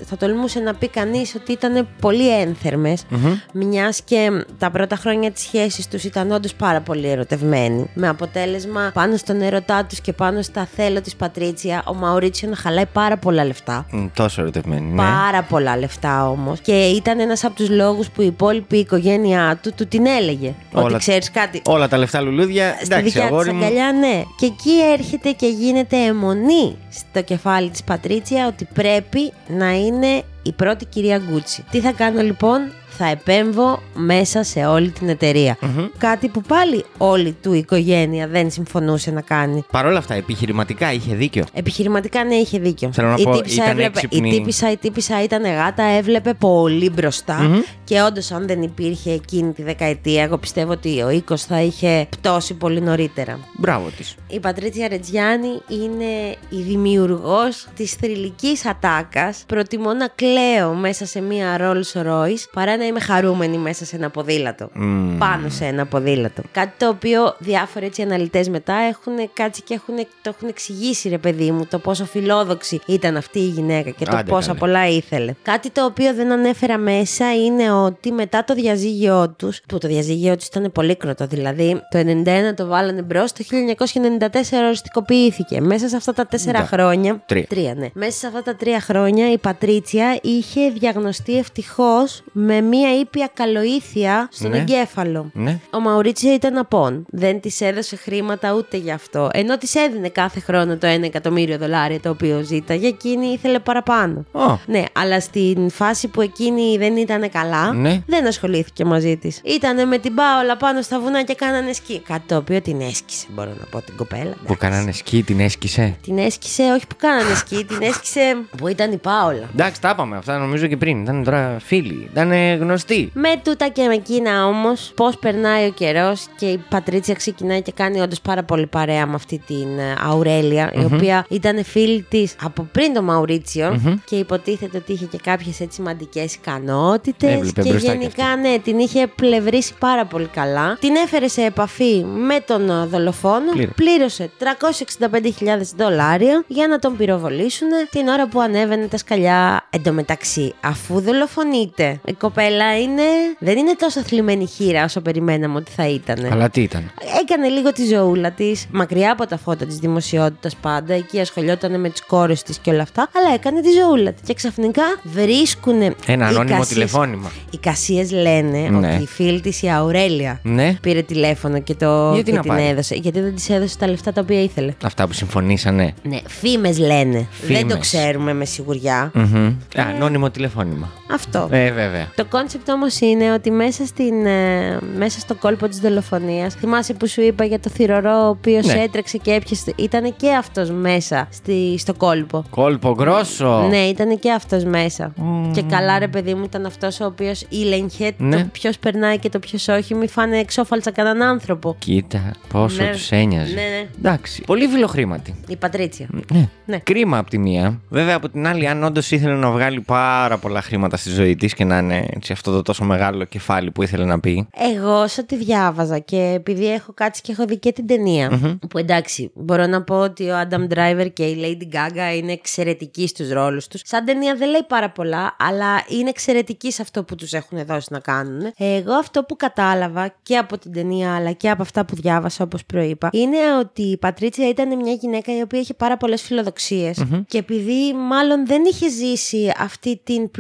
θα τολμούσε να πει κανείς ότι ήταν πολύ ένθερμες, μιας και τα πρώτα χρόνια της σχέσης τους ήταν όντως πάρα πολύ ερωτευμένοι. Με αποτέλεσμα πάνω στον ερωτά τους και πάνω στα θέλω της Πατρίτσια, ο Μαουρίτσιο να χαλάει πάρα πολλά λεφτά. Λεφτά. Μ, Τόσο ερωτευμένη. Ναι. Πάρα πολλά λεφτά όμως. Και ήταν ένας από τους λόγους που η υπόλοιπη οικογένειά του του την έλεγε. Όλα- Ότι ξέρεις κάτι. Όλα τα λεφτά λουλούδια. Στη Εντάξει, δικιά της αγόρι μου. αγκαλιά, ναι. Και εκεί έρχεται και γίνεται αιμονή στο κεφάλι της Πατρίτσια ότι πρέπει να είναι η πρώτη κυρία Γκούτσι. Τι θα κάνω λοιπόν, θα επέμβω μέσα σε όλη την εταιρεια Μμμ. Κάτι που πάλι όλη του η οικογένεια δεν συμφωνούσε να κάνει. Παρ' όλα αυτά, επιχειρηματικά είχε δίκιο. Επιχειρηματικά ναι, είχε δίκιο. Θέλω να η, πω, τύπησα ήταν έβλεπε, έξυπνη. η, τύπησα, η τύπησα ήταν γάτα, έβλεπε πολύ μπροστά. Μμμ. Και όντως, αν δεν υπήρχε εκείνη τη δεκαετία, εγώ πιστεύω ότι ο οίκος θα είχε πτώσει πολύ νωρίτερα. Μπράβο της. Η Πατρίτσια Ρετζιάννη είναι η δημιουργός της θρηλυκής ατάκας. Προτιμώ να κλαίω μέσα σε μία Rolls Royce παρά να είμαι χαρούμενη μέσα σε ένα ποδήλατο. Μμμ. Πάνω σε ένα ποδήλατο. Κάτι το οποίο διάφοροι έτσι αναλυτές μετά έχουν κάτσει και έχουν, το έχουν εξηγήσει ρε παιδί μου το πόσο φιλόδοξη ήταν αυτή η γυναίκα και το Άντε πόσα καλέ. πολλά ήθελε. Κάτι το οποίο δεν ανέφερα μέσα είναι ότι μετά το διαζύγιο τους, που το διαζύγιο τους ήταν πολύ κροτό, δηλαδή το 91 το βάλανε μπρος, το 1994 οριστικοποιήθηκε. Μέσα σε αυτά τα τέσσερα Ναι. χρόνια. Τρία. ναι. Μέσα σε αυτά τα τρία χρόνια η Πατρίτσια είχε διαγνωστεί ευτυχώς με μία ήπια καλοήθεια στον Ναι. εγκέφαλο. Ναι. Ο Μαουρίτσιο ήταν απόν. Δεν της έδωσε χρήματα ούτε γι' αυτό. Ενώ της έδινε κάθε χρόνο το 1 εκατομμύριο δολάρια το οποίο ζήταγε, εκείνη ήθελε παραπάνω. Ω. Ναι, αλλά στην φάση που εκείνη δεν ήταν καλά, Ναι. δεν ασχολήθηκε μαζί της. Ήτανε με την Πάολα πάνω στα βουνά και κάνανε σκι. Κάτι το οποίο την έσκησε, μπορώ να πω την κοπέλα. Που εντάξει. κάνανε σκι, την έσκησε; Την έσκησε, όχι που κάνανε σκι, την έσκησε που ήταν η Πάολα. Εντάξει, τα είπαμε αυτά νομίζω και πριν. Ήταν τώρα φίλοι. Ήταν γνωστοί. Με τούτα και με εκείνα όμως, πώς περνάει ο καιρός και η Πατρίτσια ξεκινάει και κάνει όντως πάρα πολύ παρέα με αυτή την ε, αουρελια η οποία ήταν φίλη της από πριν το μαουριτσιο και υποτίθεται ότι είχε και κάποιες έτσι σημαντικέ ικανότητες. Έβλεπε Και μπροστά κι γενικά, ναι, την είχε πλευρίσει πάρα πολύ καλά. Την έφερε σε επαφή με τον ε, δολοφόνο. Πλήρω. Πλήρωσε 365.000 δολάρια για να τον πυροβολήσουν την ώρα που ανέβαινε τα σκαλιά. Εν τω μεταξύ, αφού δολοφονείται, η κοπέλα είναι. δεν είναι τόσο θλιμμένη χείρα όσο περιμέναμε ότι θα ήταν. Αλλά τι ήταν; Έκανε λίγο τη ζωούλα της, μακριά από τα φώτα της δημοσιότητας πάντα. Εκεί ασχολιόταν με τις κόρες της και όλα αυτά. Αλλά έκανε τη ζωούλα της. Και ξαφνικά βρίσκουν. Ένα ανώνυμο τηλεφώνημα. Οι κασίες λένε Ναι. ότι η φίλη της η Αουρέλια Ναι. πήρε τηλέφωνο και, το, Γιατί και να την πάρει; έδωσε. Γιατί δεν της έδωσε τα λεφτά τα οποία ήθελε. Αυτά που συμφωνήσανε. Ναι, φήμες λένε. Δεν το Φήμες. ξέρουμε με σιγουριά. Μμμ. Α, Ανώνυμο τηλεφώνημα. Αυτό. Ε, βέβαια. Το concept όμως είναι ότι μέσα, στην, ε, μέσα στο κόλπο της δολοφονίας, θυμάσαι που σου είπα για το θυρωρό ο οποίος Ναι. έτρεξε και έπιασε. Ήταν και αυτός μέσα στη, στο κόλπο. Κόλπο γκρόσο. Ναι, ήταν και αυτός μέσα. Και καλά, ρε παιδί μου, ήταν αυτός ο οποίος ήλεγχε Ναι. το ποιος περνάει και το ποιος όχι. Μη φάνε ξώφαλτσα κανέναν άνθρωπο. Κοίτα πόσο Ναι. τους ένοιαζε. Ναι, ναι. Εντάξει. Πολύ φιλοχρήματη. Η Πατρίτσια. Ναι. Ναι. Κρίμα από τη μία. Βέβαια από την άλλη, αν όντως ήθελε να βγάλει πάρα πολλά χρήματα στη ζωή της και να είναι έτσι, αυτό το τόσο μεγάλο κεφάλι που ήθελε να πει. Εγώ όσο τη διάβαζα και επειδή έχω κάτσει και έχω δει και την ταινια που εντάξει μπορώ να πω ότι ο Adam Driver και η Lady Gaga είναι εξαιρετικοί στους ρόλους τους. Σαν ταινία δεν λέει πάρα πολλά αλλά είναι εξαιρετικοί σε αυτό που τους έχουν δώσει να κάνουν. Εγώ αυτό που κατάλαβα και από την ταινία αλλά και από αυτά που διάβασα όπως προείπα είναι ότι η Πατρίτσια ήταν μια γυναίκα η οποία είχε πάρα πολλές φιλοδοξίες. Και επειδή μάλλον δεν είχε ζήσει αυτή την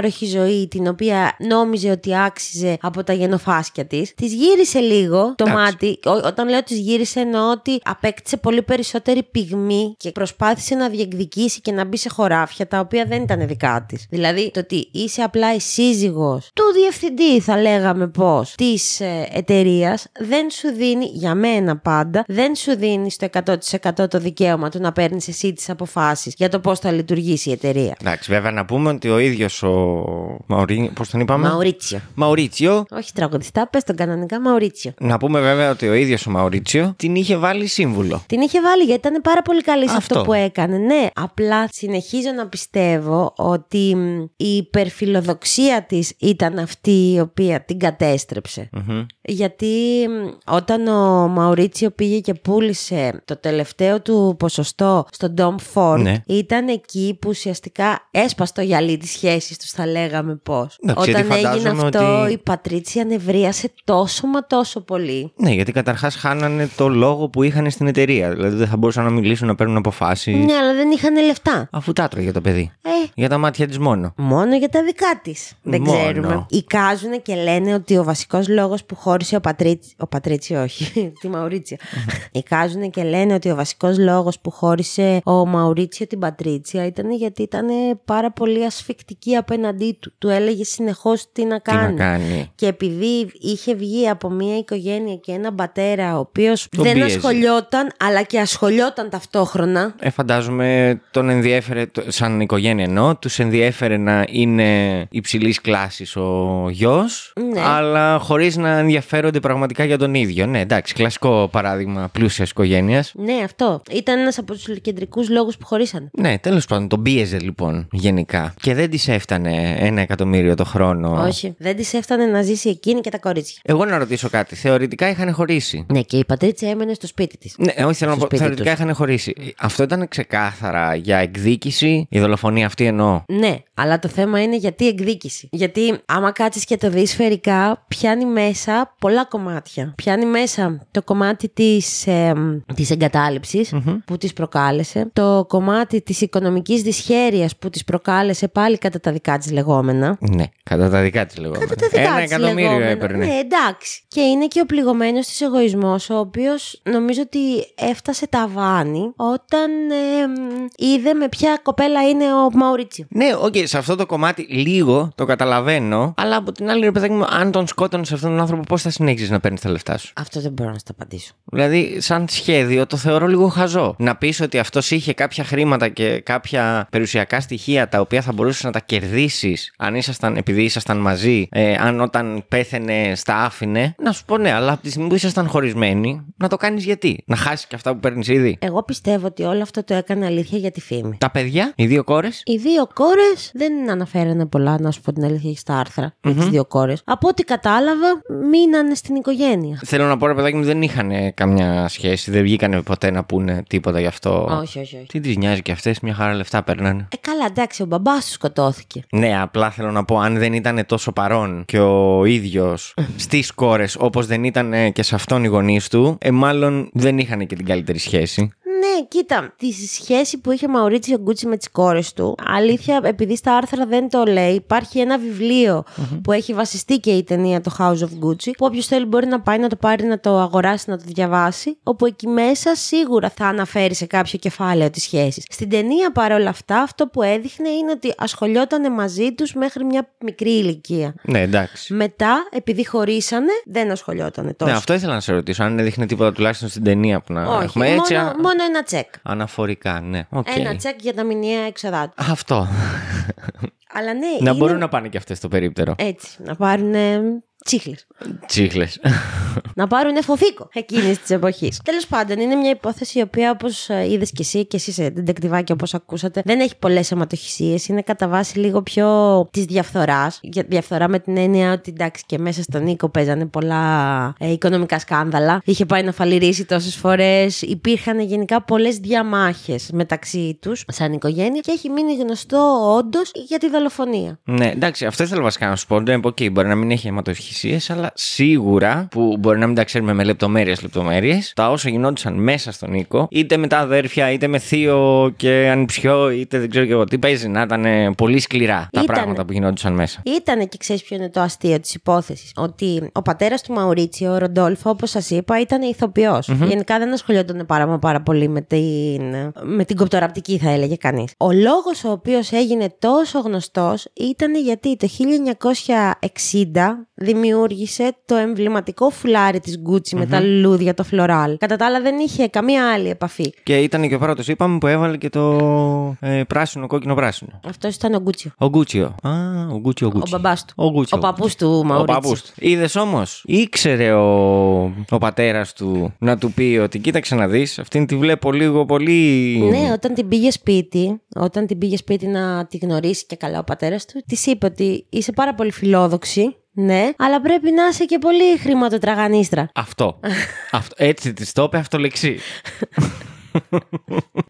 πλουσιοπάροχη ζωή την οποία νόμιζε ότι άξιζε από τα γενοφάσκια της της γύρισε λίγο το Εντάξει. μάτι Ό- όταν λέω της γύρισε εννοώ ότι απέκτησε πολύ περισσότερη πυγμή και προσπάθησε να διεκδικήσει και να μπει σε χωράφια τα οποία δεν ήταν δικά της δηλαδή το ότι είσαι απλά η σύζυγος του διευθυντή θα λέγαμε πώς της ε, εταιρείας δεν σου δίνει για μένα πάντα δεν σου δίνει στο 100% το δικαίωμα του να παίρνεις εσύ τις αποφάσεις για το πώς θα λειτουργήσει η εταιρεία Εντάξει, βέβαια να πούμε ότι ο ίδιος ο. Μαουρί... Πώς τον είπαμε; Μαουρίτσιο Μαουρίτσιο. όχι τραγουδιστά, πες τον κανονικά Μαουρίτσιο. Να πούμε βέβαια ότι ο ίδιος ο Μαουρίτσιο την είχε βάλει σύμβουλο. Την είχε βάλει γιατί ήταν πάρα πολύ καλή σε αυτό, Αυτό. που έκανε. Ναι, απλά συνεχίζω να πιστεύω ότι μ, η υπερφιλοδοξία της ήταν αυτή η οποία την κατέστρεψε. Μμμ. Γιατί μ, όταν ο Μαουρίτσιο πήγε και πούλησε το τελευταίο του ποσοστό στον Dom Ford, Ναι. ήταν εκεί που ουσιαστικά έσπασε το γυαλί της σχέσης τους θα λέγαμε πώς. Εντάξει, Όταν γιατί έγινε φαντάζομαι αυτό, ότι- η Πατρίτσια νευρίασε τόσο μα τόσο πολύ. Ναι, γιατί καταρχάς χάνανε το λόγο που είχαν στην εταιρεία. Δηλαδή δεν θα μπορούσαν να μιλήσουν, να παίρνουν αποφάσεις. Ναι, αλλά δεν είχαν λεφτά. Αφού τα έτρωγε το παιδί. Ε, Για τα μάτια της μόνο. Μόνο για τα δικά της. Δεν Μόνο. ξέρουμε. Εικάζουν και λένε ότι ο βασικός λόγος που χώρισε ο Πατρίτσι. Ο Πατρίτσι, όχι. τη Μαουρίτσια. Εικάζουν και λένε ότι ο βασικός λόγος που χώρισε ο Μαουρίτσιο την Πατρίτσια ήταν γιατί ήταν πάρα πολύ ασφικτική απέναντί του. Του έλεγε συνεχώς τι να Τι να κάνει. κάνει. Και επειδή είχε βγει από μια οικογένεια και έναν πατέρα ο οποίος Τον δεν πίεζε. ασχολιόταν, αλλά και ασχολιόταν ταυτόχρονα. Ε, φαντάζομαι τον ενδιέφερε, το- σαν οικογένεια εννοώ, τους ενδιέφερε να είναι υψηλής κλάσης ο γιος, Ναι. αλλά χωρίς να ενδιαφέρονται πραγματικά για τον ίδιο. Ναι, εντάξει, κλασικό παράδειγμα πλούσιας οικογένειας. Ναι, αυτό. Ήταν ένας από τους κεντρικούς λόγους που χωρίσανε. Ναι, τέλος πάντων, τον πίεζε λοιπόν γενικά. Και δεν της έφτανε ένα εκατομμύριο το χρόνο. Όχι. Δεν της έφτανε να ζήσει εκείνη και τα κορίτσια. Εγώ να ρωτήσω κάτι. Θεωρητικά είχαν χωρίσει. Ναι, και η Πατρίτσα έμενε στο σπίτι της. Ναι, όχι, θέλω να Στο πω. σπίτι Θεωρητικά τους. είχαν χωρίσει. Αυτό ήταν ξεκάθαρα για εκδίκηση. Η δολοφονία αυτή εννοώ. Ναι, αλλά το θέμα είναι γιατί εκδίκηση. Γιατί άμα κάτσεις και το δεις σφαιρικά, πιάνει μέσα πολλά κομμάτια. Πιάνει μέσα το κομμάτι της της εγκαταλειψης που της προκάλεσε, το κομμάτι της οικονομικής δυσχέρειας που της προκάλεσε πάλι κατά τα δικά της λεγόμενα. Ναι, κατά τα δικά της λεγόμενα. Κατά τα δικά Ένα της εκατομμύριο λεγόμενα. Ναι, έπαιρνε. εντάξει. Και είναι και ο πληγωμένο της εγωισμός, ο οποίος νομίζω ότι έφτασε ταβάνι όταν ε, μ, είδε με ποια κοπέλα είναι ο Μαουρίτσιο. Ναι, οκ, σε αυτό το κομμάτι λίγο το καταλαβαίνω. Αλλά από την άλλη, ρε παιδάκι μου, αν τον σκότωνες σε αυτόν τον άνθρωπο, πώς θα συνέχιζες να παίρνεις τα λεφτά σου; Αυτό δεν μπορώ να στο απαντήσω. Δηλαδή, σαν σχέδιο, το θεωρώ λίγο χαζό. Να πεις ότι αυτός είχε κάποια χρήματα και κάποια περιουσιακά στοιχεία τα οποία θα μπορούσες να τα κερδίσεις αν ήσασταν, επειδή ήσασταν μαζί, ε, αν όταν πέθαινε στα άφηνε. Να σου πω ναι, αλλά από τη στιγμή που ήσασταν χωρισμένοι, να το κάνεις γιατί; Να χάσεις και αυτά που παίρνεις ήδη; Εγώ πιστεύω ότι όλο αυτό το έκανε αλήθεια για τη φήμη. Τα παιδιά, οι δύο κόρες; Οι δύο κόρες δεν αναφέρανε πολλά, να σου πω την αλήθεια, στα άρθρα για τις δύο κόρες. Από ό,τι κατάλαβα, μείνανε στην οικογένεια. Θέλω να πω, ρε παιδάκι μου, δεν είχαν καμιά σχέση. Δεν βγήκανε ποτέ να πούνε τίποτα γι' αυτό. Όχι, όχι, όχι. Τι τις νοιάζει και αυτές, μια χαρά λεφτά παίρνανε. Ε, καλά, εντάξει, ο μπαμπάς τους σκοτώθηκε. Ναι, απλά θέλω να πω, αν δεν ήταν τόσο παρόν και ο ίδιος στις κόρες όπως δεν ήταν και σε αυτόν οι γονείς του, ε, μάλλον δεν είχαν και την καλύτερη σχέση. Ναι, κοίτα, τη σχέση που είχε Μαουρίτσιο Γκούτσι με τις κόρες του, αλήθεια, επειδή στα άρθρα δεν το λέει, υπάρχει ένα βιβλίο που έχει βασιστεί και η ταινία το House of Gucci, που όποιος θέλει μπορεί να πάει να το πάρει, να το αγοράσει, να το διαβάσει, όπου εκεί μέσα σίγουρα θα αναφέρει σε κάποιο κεφάλαιο τη σχέση. Στην ταινία παρόλα αυτά, αυτό που έδειχνε είναι ότι ασχολιόταν μαζί τους μέχρι μια μικρή ηλικία. Ναι, εντάξει. Μετά, επειδή χωρίσανε, δεν ασχολιόταν τόσο. Ναι, αυτό ήθελα να σε ρωτήσω. Αν έδειχνε τίποτα τουλάχιστον στην ταινία που να Όχι, έχουμε έτσι. μόνο, α- μόνο ένα τσεκ. Αναφορικά, ναι. Οκ. Ένα τσεκ για τα μηνιαία έξοδά του. Αυτό. Αλλά ναι, να είναι μπορούν να πάνε και αυτές στο περίπτερο. έτσι, να πάρουν τσίχλες. Τσίχλες. να πάρουν φοφίκο εκείνης της εποχής. Τέλος πάντων, είναι μια υπόθεση η οποία, όπως είδες και εσύ και εσείς ντετεκτιβάκια, όπως ακούσατε, δεν έχει πολλές αιματοχυσίες. Είναι κατά βάση λίγο πιο της διαφθοράς. Διαφθορά με την έννοια ότι εντάξει και μέσα στον οίκο παίζανε πολλά ε, οικονομικά σκάνδαλα. Είχε πάει να φαλιρίσει τόσες φορές. Υπήρχαν γενικά πολλές διαμάχες μεταξύ τους σαν οικογένεια και έχει μείνει γνωστό όντως για τη δολοφονία. Ναι, εντάξει, αυτό ήθελα βασικά να σου πω. Ναι, οκ, μπορεί να μην έχει αιματοχυσίες, αλλά σίγουρα που μπορεί να μην τα ξέρουμε με λεπτομέρειες λεπτομέρειες, τα όσα γινόντουσαν μέσα στον οίκο, είτε με τα αδέρφια, είτε με θείο και ανιψιό, είτε δεν ξέρω και εγώ τι παίζει, να ήταν πολύ σκληρά τα Ήτανε. πράγματα που γινόντουσαν μέσα. Ήταν και ξέρεις ποιο είναι το αστείο της υπόθεσης. Ότι ο πατέρας του Μαουρίτσιο, ο Ροντόλφο, όπως σας είπα, ήταν ηθοποιός. Γενικά δεν ασχολιόταν πάρα, μα πάρα πολύ με την, με την κοπτοραπτική, θα έλεγε κανείς. Ο λόγος ο οποίος έγινε τόσο γνωστός ήταν γιατί το 1960 δημιούργησε το εμβληματικό φουλάρι της Γκούτσι με τα λουλούδια, το φλωράλ. Κατά τα άλλα, δεν είχε καμία άλλη επαφή. Και ήταν και ο πρώτος, είπαμε, που έβαλε και το ε, πράσινο, κόκκινο, πράσινο. Αυτός ήταν ο Γκούτσιο. Ο Γκούτσιο. Α, ο Γκούτσιο, ο Ο Γκούτσιο. μπαμπάς του. Ο Γκούτσιο. Ο παππούς του Ο Μαουρίτσιο. παππούς του. Είδες όμως, ήξερε ο, ο πατέρας του να του πει ότι κοίταξε να δεις, αυτήν τη βλέπω λίγο πολύ. Ναι, όταν την πήγε σπίτι, όταν την πήγε σπίτι να τη γνωρίσει και καλά ο πατέρας του, της είπε ότι είσαι πάρα πολύ φιλόδοξη. Ναι, αλλά πρέπει να είσαι και πολύ χρηματοτραγανίστρα. Αυτό. αυτό. Έτσι της το είπε αυτολεξή.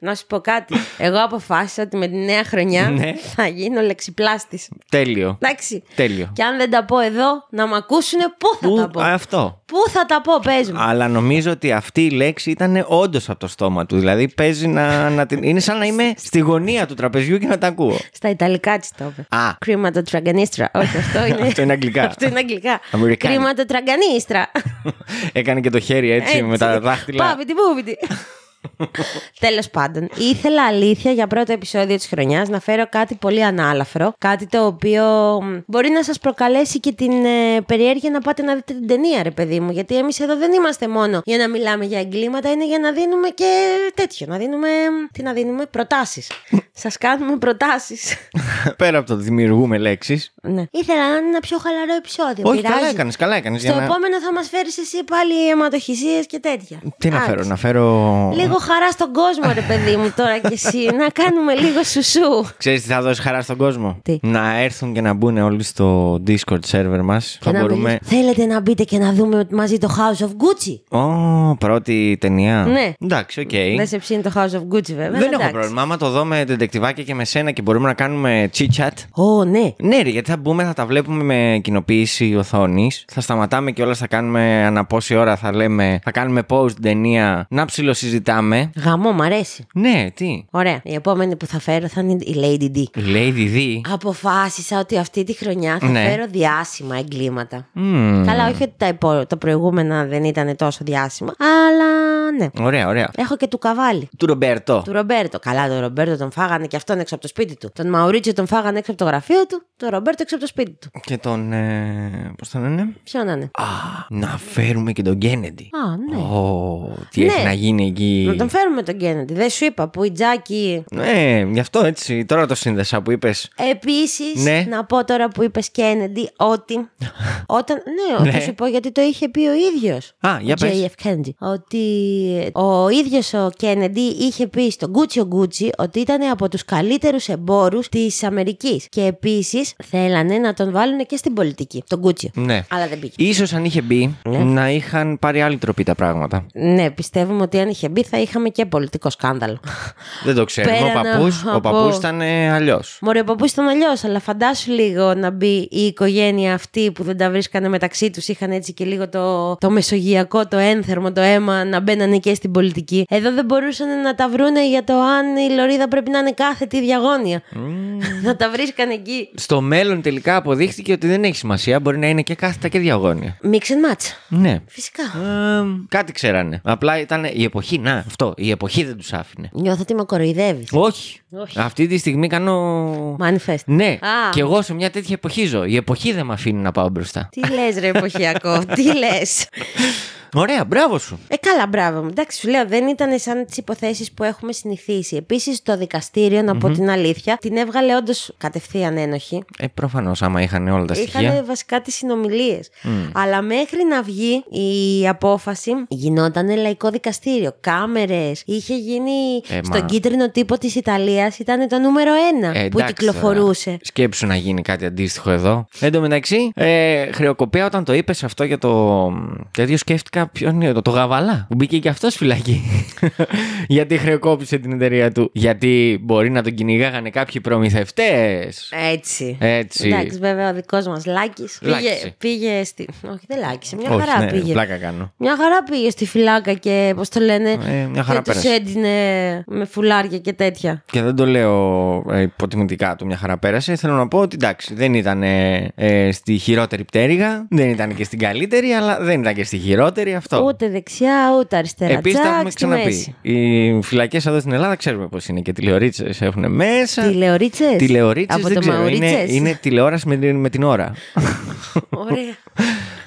Να σου πω κάτι. Εγώ αποφάσισα ότι με τη νέα χρονιά Ναι. θα γίνω λεξιπλάστης. Τέλειο. Εντάξει. Τέλειο. Και αν δεν τα πω εδώ, να μ' ακούσουν, πού θα Πού- τα πω; α, αυτό. Πού θα τα πω, πες μου. Αλλά νομίζω ότι αυτή η λέξη ήταν όντως από το στόμα του. Δηλαδή παίζει να, να την. Είναι σαν να είμαι στη γωνία του τραπεζιού και να τα ακούω. Στα Ιταλικά της το είπε. Α. Κρίμα το τραγκανίστρα. Όχι, αυτό είναι. Αυτό είναι αγγλικά. αυτό είναι αγγλικά. Αμερικάνικα. Κρίμα το τραγκανίστρα. Έκανε και το χέρι έτσι, με τα δάχτυλα. Πάπιτι, πούπιτι. Τέλος πάντων, ήθελα αλήθεια για πρώτο επεισόδιο της χρονιάς να φέρω κάτι πολύ ανάλαφρο. Κάτι το οποίο μ, μπορεί να σας προκαλέσει και την ε, περιέργεια να πάτε να δείτε την ταινία, ρε παιδί μου. Γιατί εμείς εδώ δεν είμαστε μόνο για να μιλάμε για εγκλήματα, είναι για να δίνουμε και τέτοιο. Να δίνουμε. Τι να δίνουμε, προτάσεις. σας κάνουμε προτάσεις. Πέρα από το ότι δημιουργούμε λέξεις. ναι. Ήθελα να είναι ένα πιο χαλαρό επεισόδιο. Όχι, Πειράζει. καλά έκανες, καλά έκανες. Στο επόμενο θα μας φέρεις εσύ πάλι αιματοχυσίες και τέτοια. Τι να Άντε. φέρω, να φέρω. Λίγο χαρά στον κόσμο, ρε παιδί μου, τώρα κι εσύ. να κάνουμε λίγο σουσού. Ξέρεις τι θα δώσει χαρά στον κόσμο; Τι; Να έρθουν και να μπουν όλοι στο Discord server μας. Και Θα να μπορούμε. μιλήσουμε. Θέλετε να μπείτε και να δούμε μαζί το House of Gucci; Ω, πρώτη ταινία. Ναι. Εντάξει, οκ. Δεν σε ψήνει το House of Gucci, βέβαια. Δεν έχω πρόβλημα. Άμα το δω με ντετεκτιβάκια και με σένα και μπορούμε να κάνουμε chit-chat. Ω, ναι. Ναι, ρε, γιατί θα μπούμε, θα τα βλέπουμε με κοινοποίηση οθόνης. Θα σταματάμε και όλα θα κάνουμε ανά πόση ώρα θα λέμε. Θα κάνουμε pause την ταινία. Να ψιλοσυζητάμε. Γαμό, μ' αρέσει. Ναι, τι; Ωραία. Η επόμενη που θα φέρω θα είναι η Lady D. Lady D. Αποφάσισα ότι αυτή τη χρονιά θα Ναι. φέρω διάσημα εγκλήματα. Μμμ. Καλά, όχι ότι τα, υπό... τα προηγούμενα δεν ήταν τόσο διάσημα, αλλά ναι. Ωραία, ωραία. Έχω και του καβάλι. Του Ρομπέρτο. Του Ρομπέρτο. Καλά, τον Ρομπέρτο τον φάγανε και αυτόν έξω από το σπίτι του. Τον Μαουρίτσιο τον φάγανε έξω από το γραφείο του. Τον Ρομπέρτο έξω από το σπίτι του. Και τον. Ε, Πώς τον λένε; Ποιο να είναι; Α, να φέρουμε και τον Κέννεντι. Α, ναι. Ω, τι Ναι. έχει να γίνει εκεί. Να τον φέρουμε τον Κέννεντι. Δεν σου είπα που η Τζάκη. Ναι, γι' αυτό έτσι. Τώρα το σύνδεσα που είπες. Επίσης, Ναι. να πω τώρα που είπες Κέννεντι ότι. όταν. Ναι, Ναι. θα σου πω γιατί το είχε πει ο ίδιος. Α, για πες. JF Kennedy. Ότι ο ίδιος ο Κέννεντι είχε πει στον Γκούτσιο Γκούτσι ότι ήταν από τους καλύτερους εμπόρους της Αμερικής. Και επίσης θέλανε να τον βάλουν και στην πολιτική. Τον Γκούτσιο. Ναι. Αλλά δεν πήγε. Ίσως αν είχε μπει Ναι. να είχαν πάρει άλλη τροπή τα πράγματα. Ναι, πιστεύουμε ότι αν είχε μπει θα είχαμε και πολιτικό σκάνδαλο. Δεν το ξέρουμε. Ο Πέραν παππούς, ο από- παππούς ήταν αλλιώς. Μωρέ, ο παππούς ήταν αλλιώς, αλλά φαντάσου λίγο να μπει η οικογένεια αυτή που δεν τα βρίσκανε μεταξύ τους. Είχαν έτσι και λίγο το, το μεσογειακό, το ένθερμο, το αίμα να μπαίνανε και στην πολιτική. Εδώ δεν μπορούσαν να τα βρούνε για το αν η Λωρίδα πρέπει να είναι κάθετη ή διαγώνια. να τα βρίσκανε εκεί. Στο μέλλον τελικά αποδείχθηκε ότι δεν έχει σημασία. Μπορεί να είναι και κάθετα και διαγώνια. Mix and match. Ναι. Φυσικά. Ε, κάτι ξέρανε. Απλά ήταν η εποχή. Να, αυτό. Η εποχή δεν τους άφηνε. Νιώθω ότι με κοροϊδεύεις. Όχι. Όχι. Αυτή τη στιγμή κάνω. Manifest. Ναι, Α. και εγώ σε μια τέτοια εποχή ζω. Η εποχή δεν με αφήνει να πάω μπροστά. Τι λες, ρε εποχιακό, τι λες. Ωραία, μπράβο σου. Ε, καλά, μπράβο μου. Εντάξει, σου λέω, δεν ήταν σαν τις υποθέσεις που έχουμε συνηθίσει. Επίσης, το δικαστήριο, να πω την αλήθεια, την έβγαλε όντως κατευθείαν ένοχη. Ε, προφανώς, άμα είχαν όλα τα στοιχεία. Είχαν βασικά τις συνομιλίες. Αλλά μέχρι να βγει η απόφαση, γινόταν λαϊκό δικαστήριο. Κάμερες. Είχε γίνει Ε, στον μα- κίτρινο τύπο της Ιταλίας, ήταν το νούμερο ένα Ε, που εντάξει, κυκλοφορούσε. τώρα. Σκέψου να γίνει κάτι αντίστοιχο εδώ. Εν τω μεταξύ, ε, χρεοκοπία όταν το είπες αυτό για το. τέτοιο σκέφτηκα ποιον είναι το, το Γαβαλά. Που μπήκε και αυτός φυλακή. Γιατί χρεοκόπησε την εταιρεία του. Γιατί μπορεί να τον κυνηγάγανε κάποιοι προμηθευτές. Έτσι. Έτσι. Εντάξει, βέβαια, ο δικός μας Λάκης πήγε, Λάκησε. πήγε στη. Όχι, δεν λάκησε. Μια Όχι, χαρά ναι, πήγε. πλάκα κάνω. Μια χαρά πήγε στη φυλάκα και πώς το λένε. Ε, μια χαρά και τους πέρασε. έντυνε με φουλάρια και τέτοια. Και δεν το λέω ε, υποτιμητικά του, μια χαρά πέρασε. Θέλω να πω ότι εντάξει, δεν ήταν ε, ε, στη χειρότερη πτέρυγα, δεν ήταν και στην καλύτερη, αλλά δεν ήταν και στη χειρότερη αυτό. Ούτε δεξιά, ούτε αριστερά. Επίσης, τα Τσακ, έχουμε στη ξαναπεί. μέση. Οι φυλακές εδώ στην Ελλάδα ξέρουμε πώς είναι και τηλεορίτσες έχουν μέσα. Τηλεορίτσες; Τηλεορίτσες Από δεν το ξέρω. Είναι, Μαουρίτσες; είναι τηλεόραση με, την- με την ώρα. Ωραία.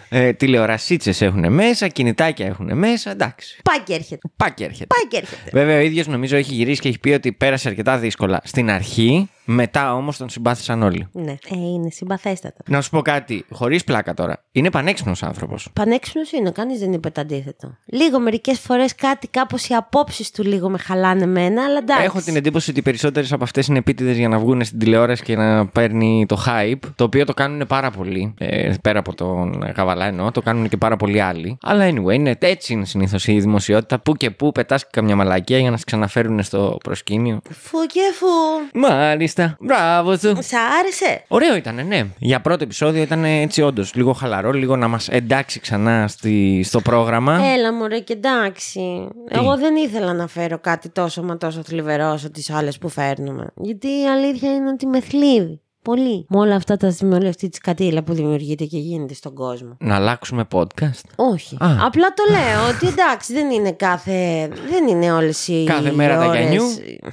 ε, Τηλεορασίτσες έχουν μέσα, κινητάκια έχουν μέσα. Εντάξει. Πάει και έρχεται. Πάει και έρχεται. Πάει και έρχεται. Βέβαια, ο ίδιος νομίζω έχει γυρίσει και έχει πει ότι πέρασε αρκετά δύσκολα στην αρχή. Μετά όμως τον συμπάθησαν όλοι. Ναι, ε, είναι συμπαθέστατο. Να σου πω κάτι, χωρίς πλάκα τώρα. Είναι πανέξυπνος άνθρωπος. Πανέξυπνος είναι, κανείς δεν είπε το αντίθετο. Λίγο μερικές φορές κάτι, κάπως οι απόψεις του λίγο με χαλάνε εμένα, αλλά εντάξει. Έχω την εντύπωση ότι οι περισσότερες από αυτές είναι επίτηδες για να βγουν στην τηλεόραση και να παίρνει το hype. Το οποίο το κάνουν πάρα πολύ. Ε, πέρα από τον Καβαλά εννοώ, το κάνουν και πάρα πολλοί άλλοι. Αλλά anyway, είναι, έτσι είναι συνήθως η δημοσιότητα. Που και που πετάς καμιά μαλακία για να σε ξαναφέρουν στο προσκήνιο. Φου και φου. Μάλιστα. Μπράβο σου. Σ' άρεσε. Ωραίο ήταν, ναι. Για πρώτο επεισόδιο ήταν έτσι όντως λίγο χαλαρό, λίγο να μας εντάξει ξανά στη, στο πρόγραμμα. Έλα μωρέ και εντάξει. Εγώ δεν ήθελα να φέρω κάτι τόσο μα τόσο θλιβερό όσο τις άλλες που φέρνουμε. Γιατί η αλήθεια είναι ότι με θλίβει. Πολύ. Με όλα αυτά τα με όλη αυτή της σκατήλα που δημιουργείται και γίνεται στον κόσμο. Να αλλάξουμε podcast; Όχι. Α. Απλά το λέω ότι εντάξει, δεν είναι κάθε. Δεν είναι όλες οι. Κάθε μέρα τα ώρες- Γιαννιού.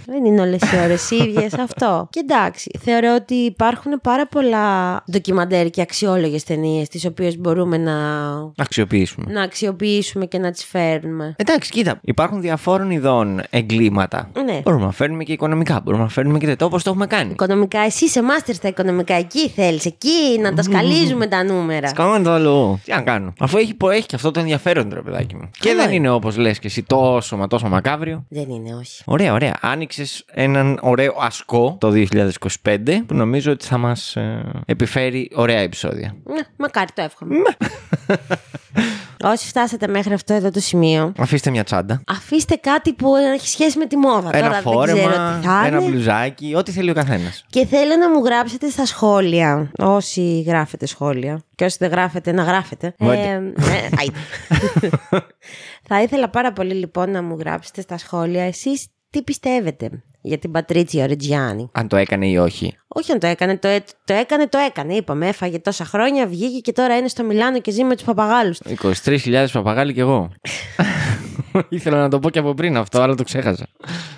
Δεν είναι όλες οι ώρες ίδιες αυτό. Και εντάξει, θεωρώ ότι υπάρχουν πάρα πολλά ντοκιμαντέρ και αξιόλογες ταινίες τις οποίες μπορούμε να, Να αξιοποιήσουμε. να αξιοποιήσουμε και να τις φέρνουμε. Εντάξει, κοίτα, υπάρχουν διαφόρων ειδών εγκλήματα. Ναι. Μπορούμε να φέρνουμε και οικονομικά, μπορούμε να φέρνουμε και τέτοια, όπως το έχουμε κάνει. Οικονομικά, εσύ είσαι μάστερς στα οικονομικά. Εκεί θέλεις, εκεί να τα σκαλίζουμε τα νούμερα. Σκάνδαλο. Τι να κάνω. Αφού έχει, έχει και αυτό το ενδιαφέρον, ρε παιδάκι μου. Και Καλά δεν είναι. είναι όπως λες και εσύ τόσο μα τόσο μακάβριο. Δεν είναι, όχι. Ωραία, ωραία. Άνοιξες έναν ωραίο ασκό το 2025 που νομίζω ότι θα μας επιφέρει ωραία επεισόδια. Ναι, μακάρι το εύχομαι. Όσοι φτάσατε μέχρι αυτό εδώ το σημείο, Αφήστε μια τσάντα. αφήστε κάτι που έχει σχέση με τη μόδα. Ένα Τώρα δεν ξέρω φόρεμα, τι θα ένα είναι. μπλουζάκι, ό,τι θέλει ο καθένας. Και θέλω να μου γράψετε στα σχόλια, όσοι γράφετε σχόλια και όσοι δεν γράφετε, να γράφετε. Βάντε. Ε, ναι, άιντε. Θα ήθελα πάρα πολύ λοιπόν να μου γράψετε στα σχόλια εσείς τι πιστεύετε για την Πατρίτσια Ρετζιάννη. Αν το έκανε ή όχι. Όχι αν το έκανε, το, έ- το έκανε, το έκανε. Είπαμε, έφαγε τόσα χρόνια, βγήκε και τώρα είναι στο Μιλάνο και ζει με τους παπαγάλους του. 23.000 παπαγάλοι κι εγώ. Ήθελα να το πω και από πριν αυτό, αλλά το ξέχασα.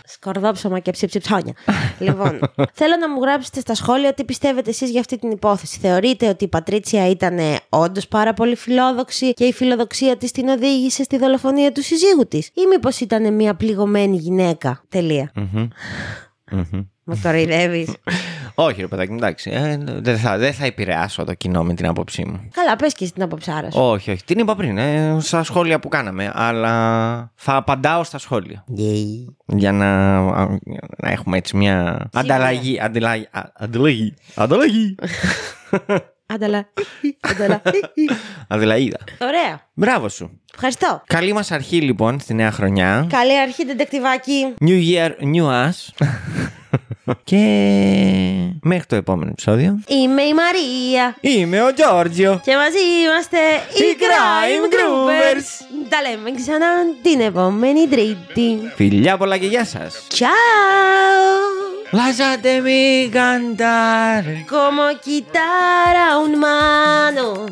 Σκορδόψωμα και ψιψιψόνια. λοιπόν, θέλω να μου γράψετε στα σχόλια τι πιστεύετε εσείς για αυτή την υπόθεση. Θεωρείτε ότι η Πατρίτσια ήταν όντως πάρα πολύ φιλόδοξη και η φιλοδοξία της την οδήγησε στη δολοφονία του συζύγου της; Ή μήπως ήταν μια πληγωμένη γυναίκα; Τελεία. Μμμ. Μμμ. Με κοροϊδεύεις. Όχι, ρε παιδάκι, μου, εντάξει. Ε, δεν, θα, δεν θα επηρεάσω το κοινό με την άποψή μου. Καλά, πες και εσύ την αποψάρα σου. Όχι, όχι. Την είπα πριν, ε, στα σχόλια που κάναμε. Αλλά θα απαντάω στα σχόλια. Για να, α, να έχουμε έτσι μια ανταλλαγή. Ανταλλαγή. α, Ανταλλαγή. Ανταλλαγή. Άνταλα. Άνταλα. Αδελαίδα. Ωραία. Μπράβο σου. Ευχαριστώ. Καλή μας αρχή λοιπόν στη νέα χρονιά. Καλή αρχή, τεντεκτιβάκι. New Year, New Us. Και μέχρι το επόμενο επεισόδιο. Είμαι η Μαρία. Είμαι ο Γιώργιο. Και μαζί είμαστε οι Οι Crime Crime Groupers. Groupers. Τα λέμε ξανά την επόμενη Τρίτη. Φιλιά πολλά και γεια σας. Ciao! Vas a mí cantar como quitar a un mano.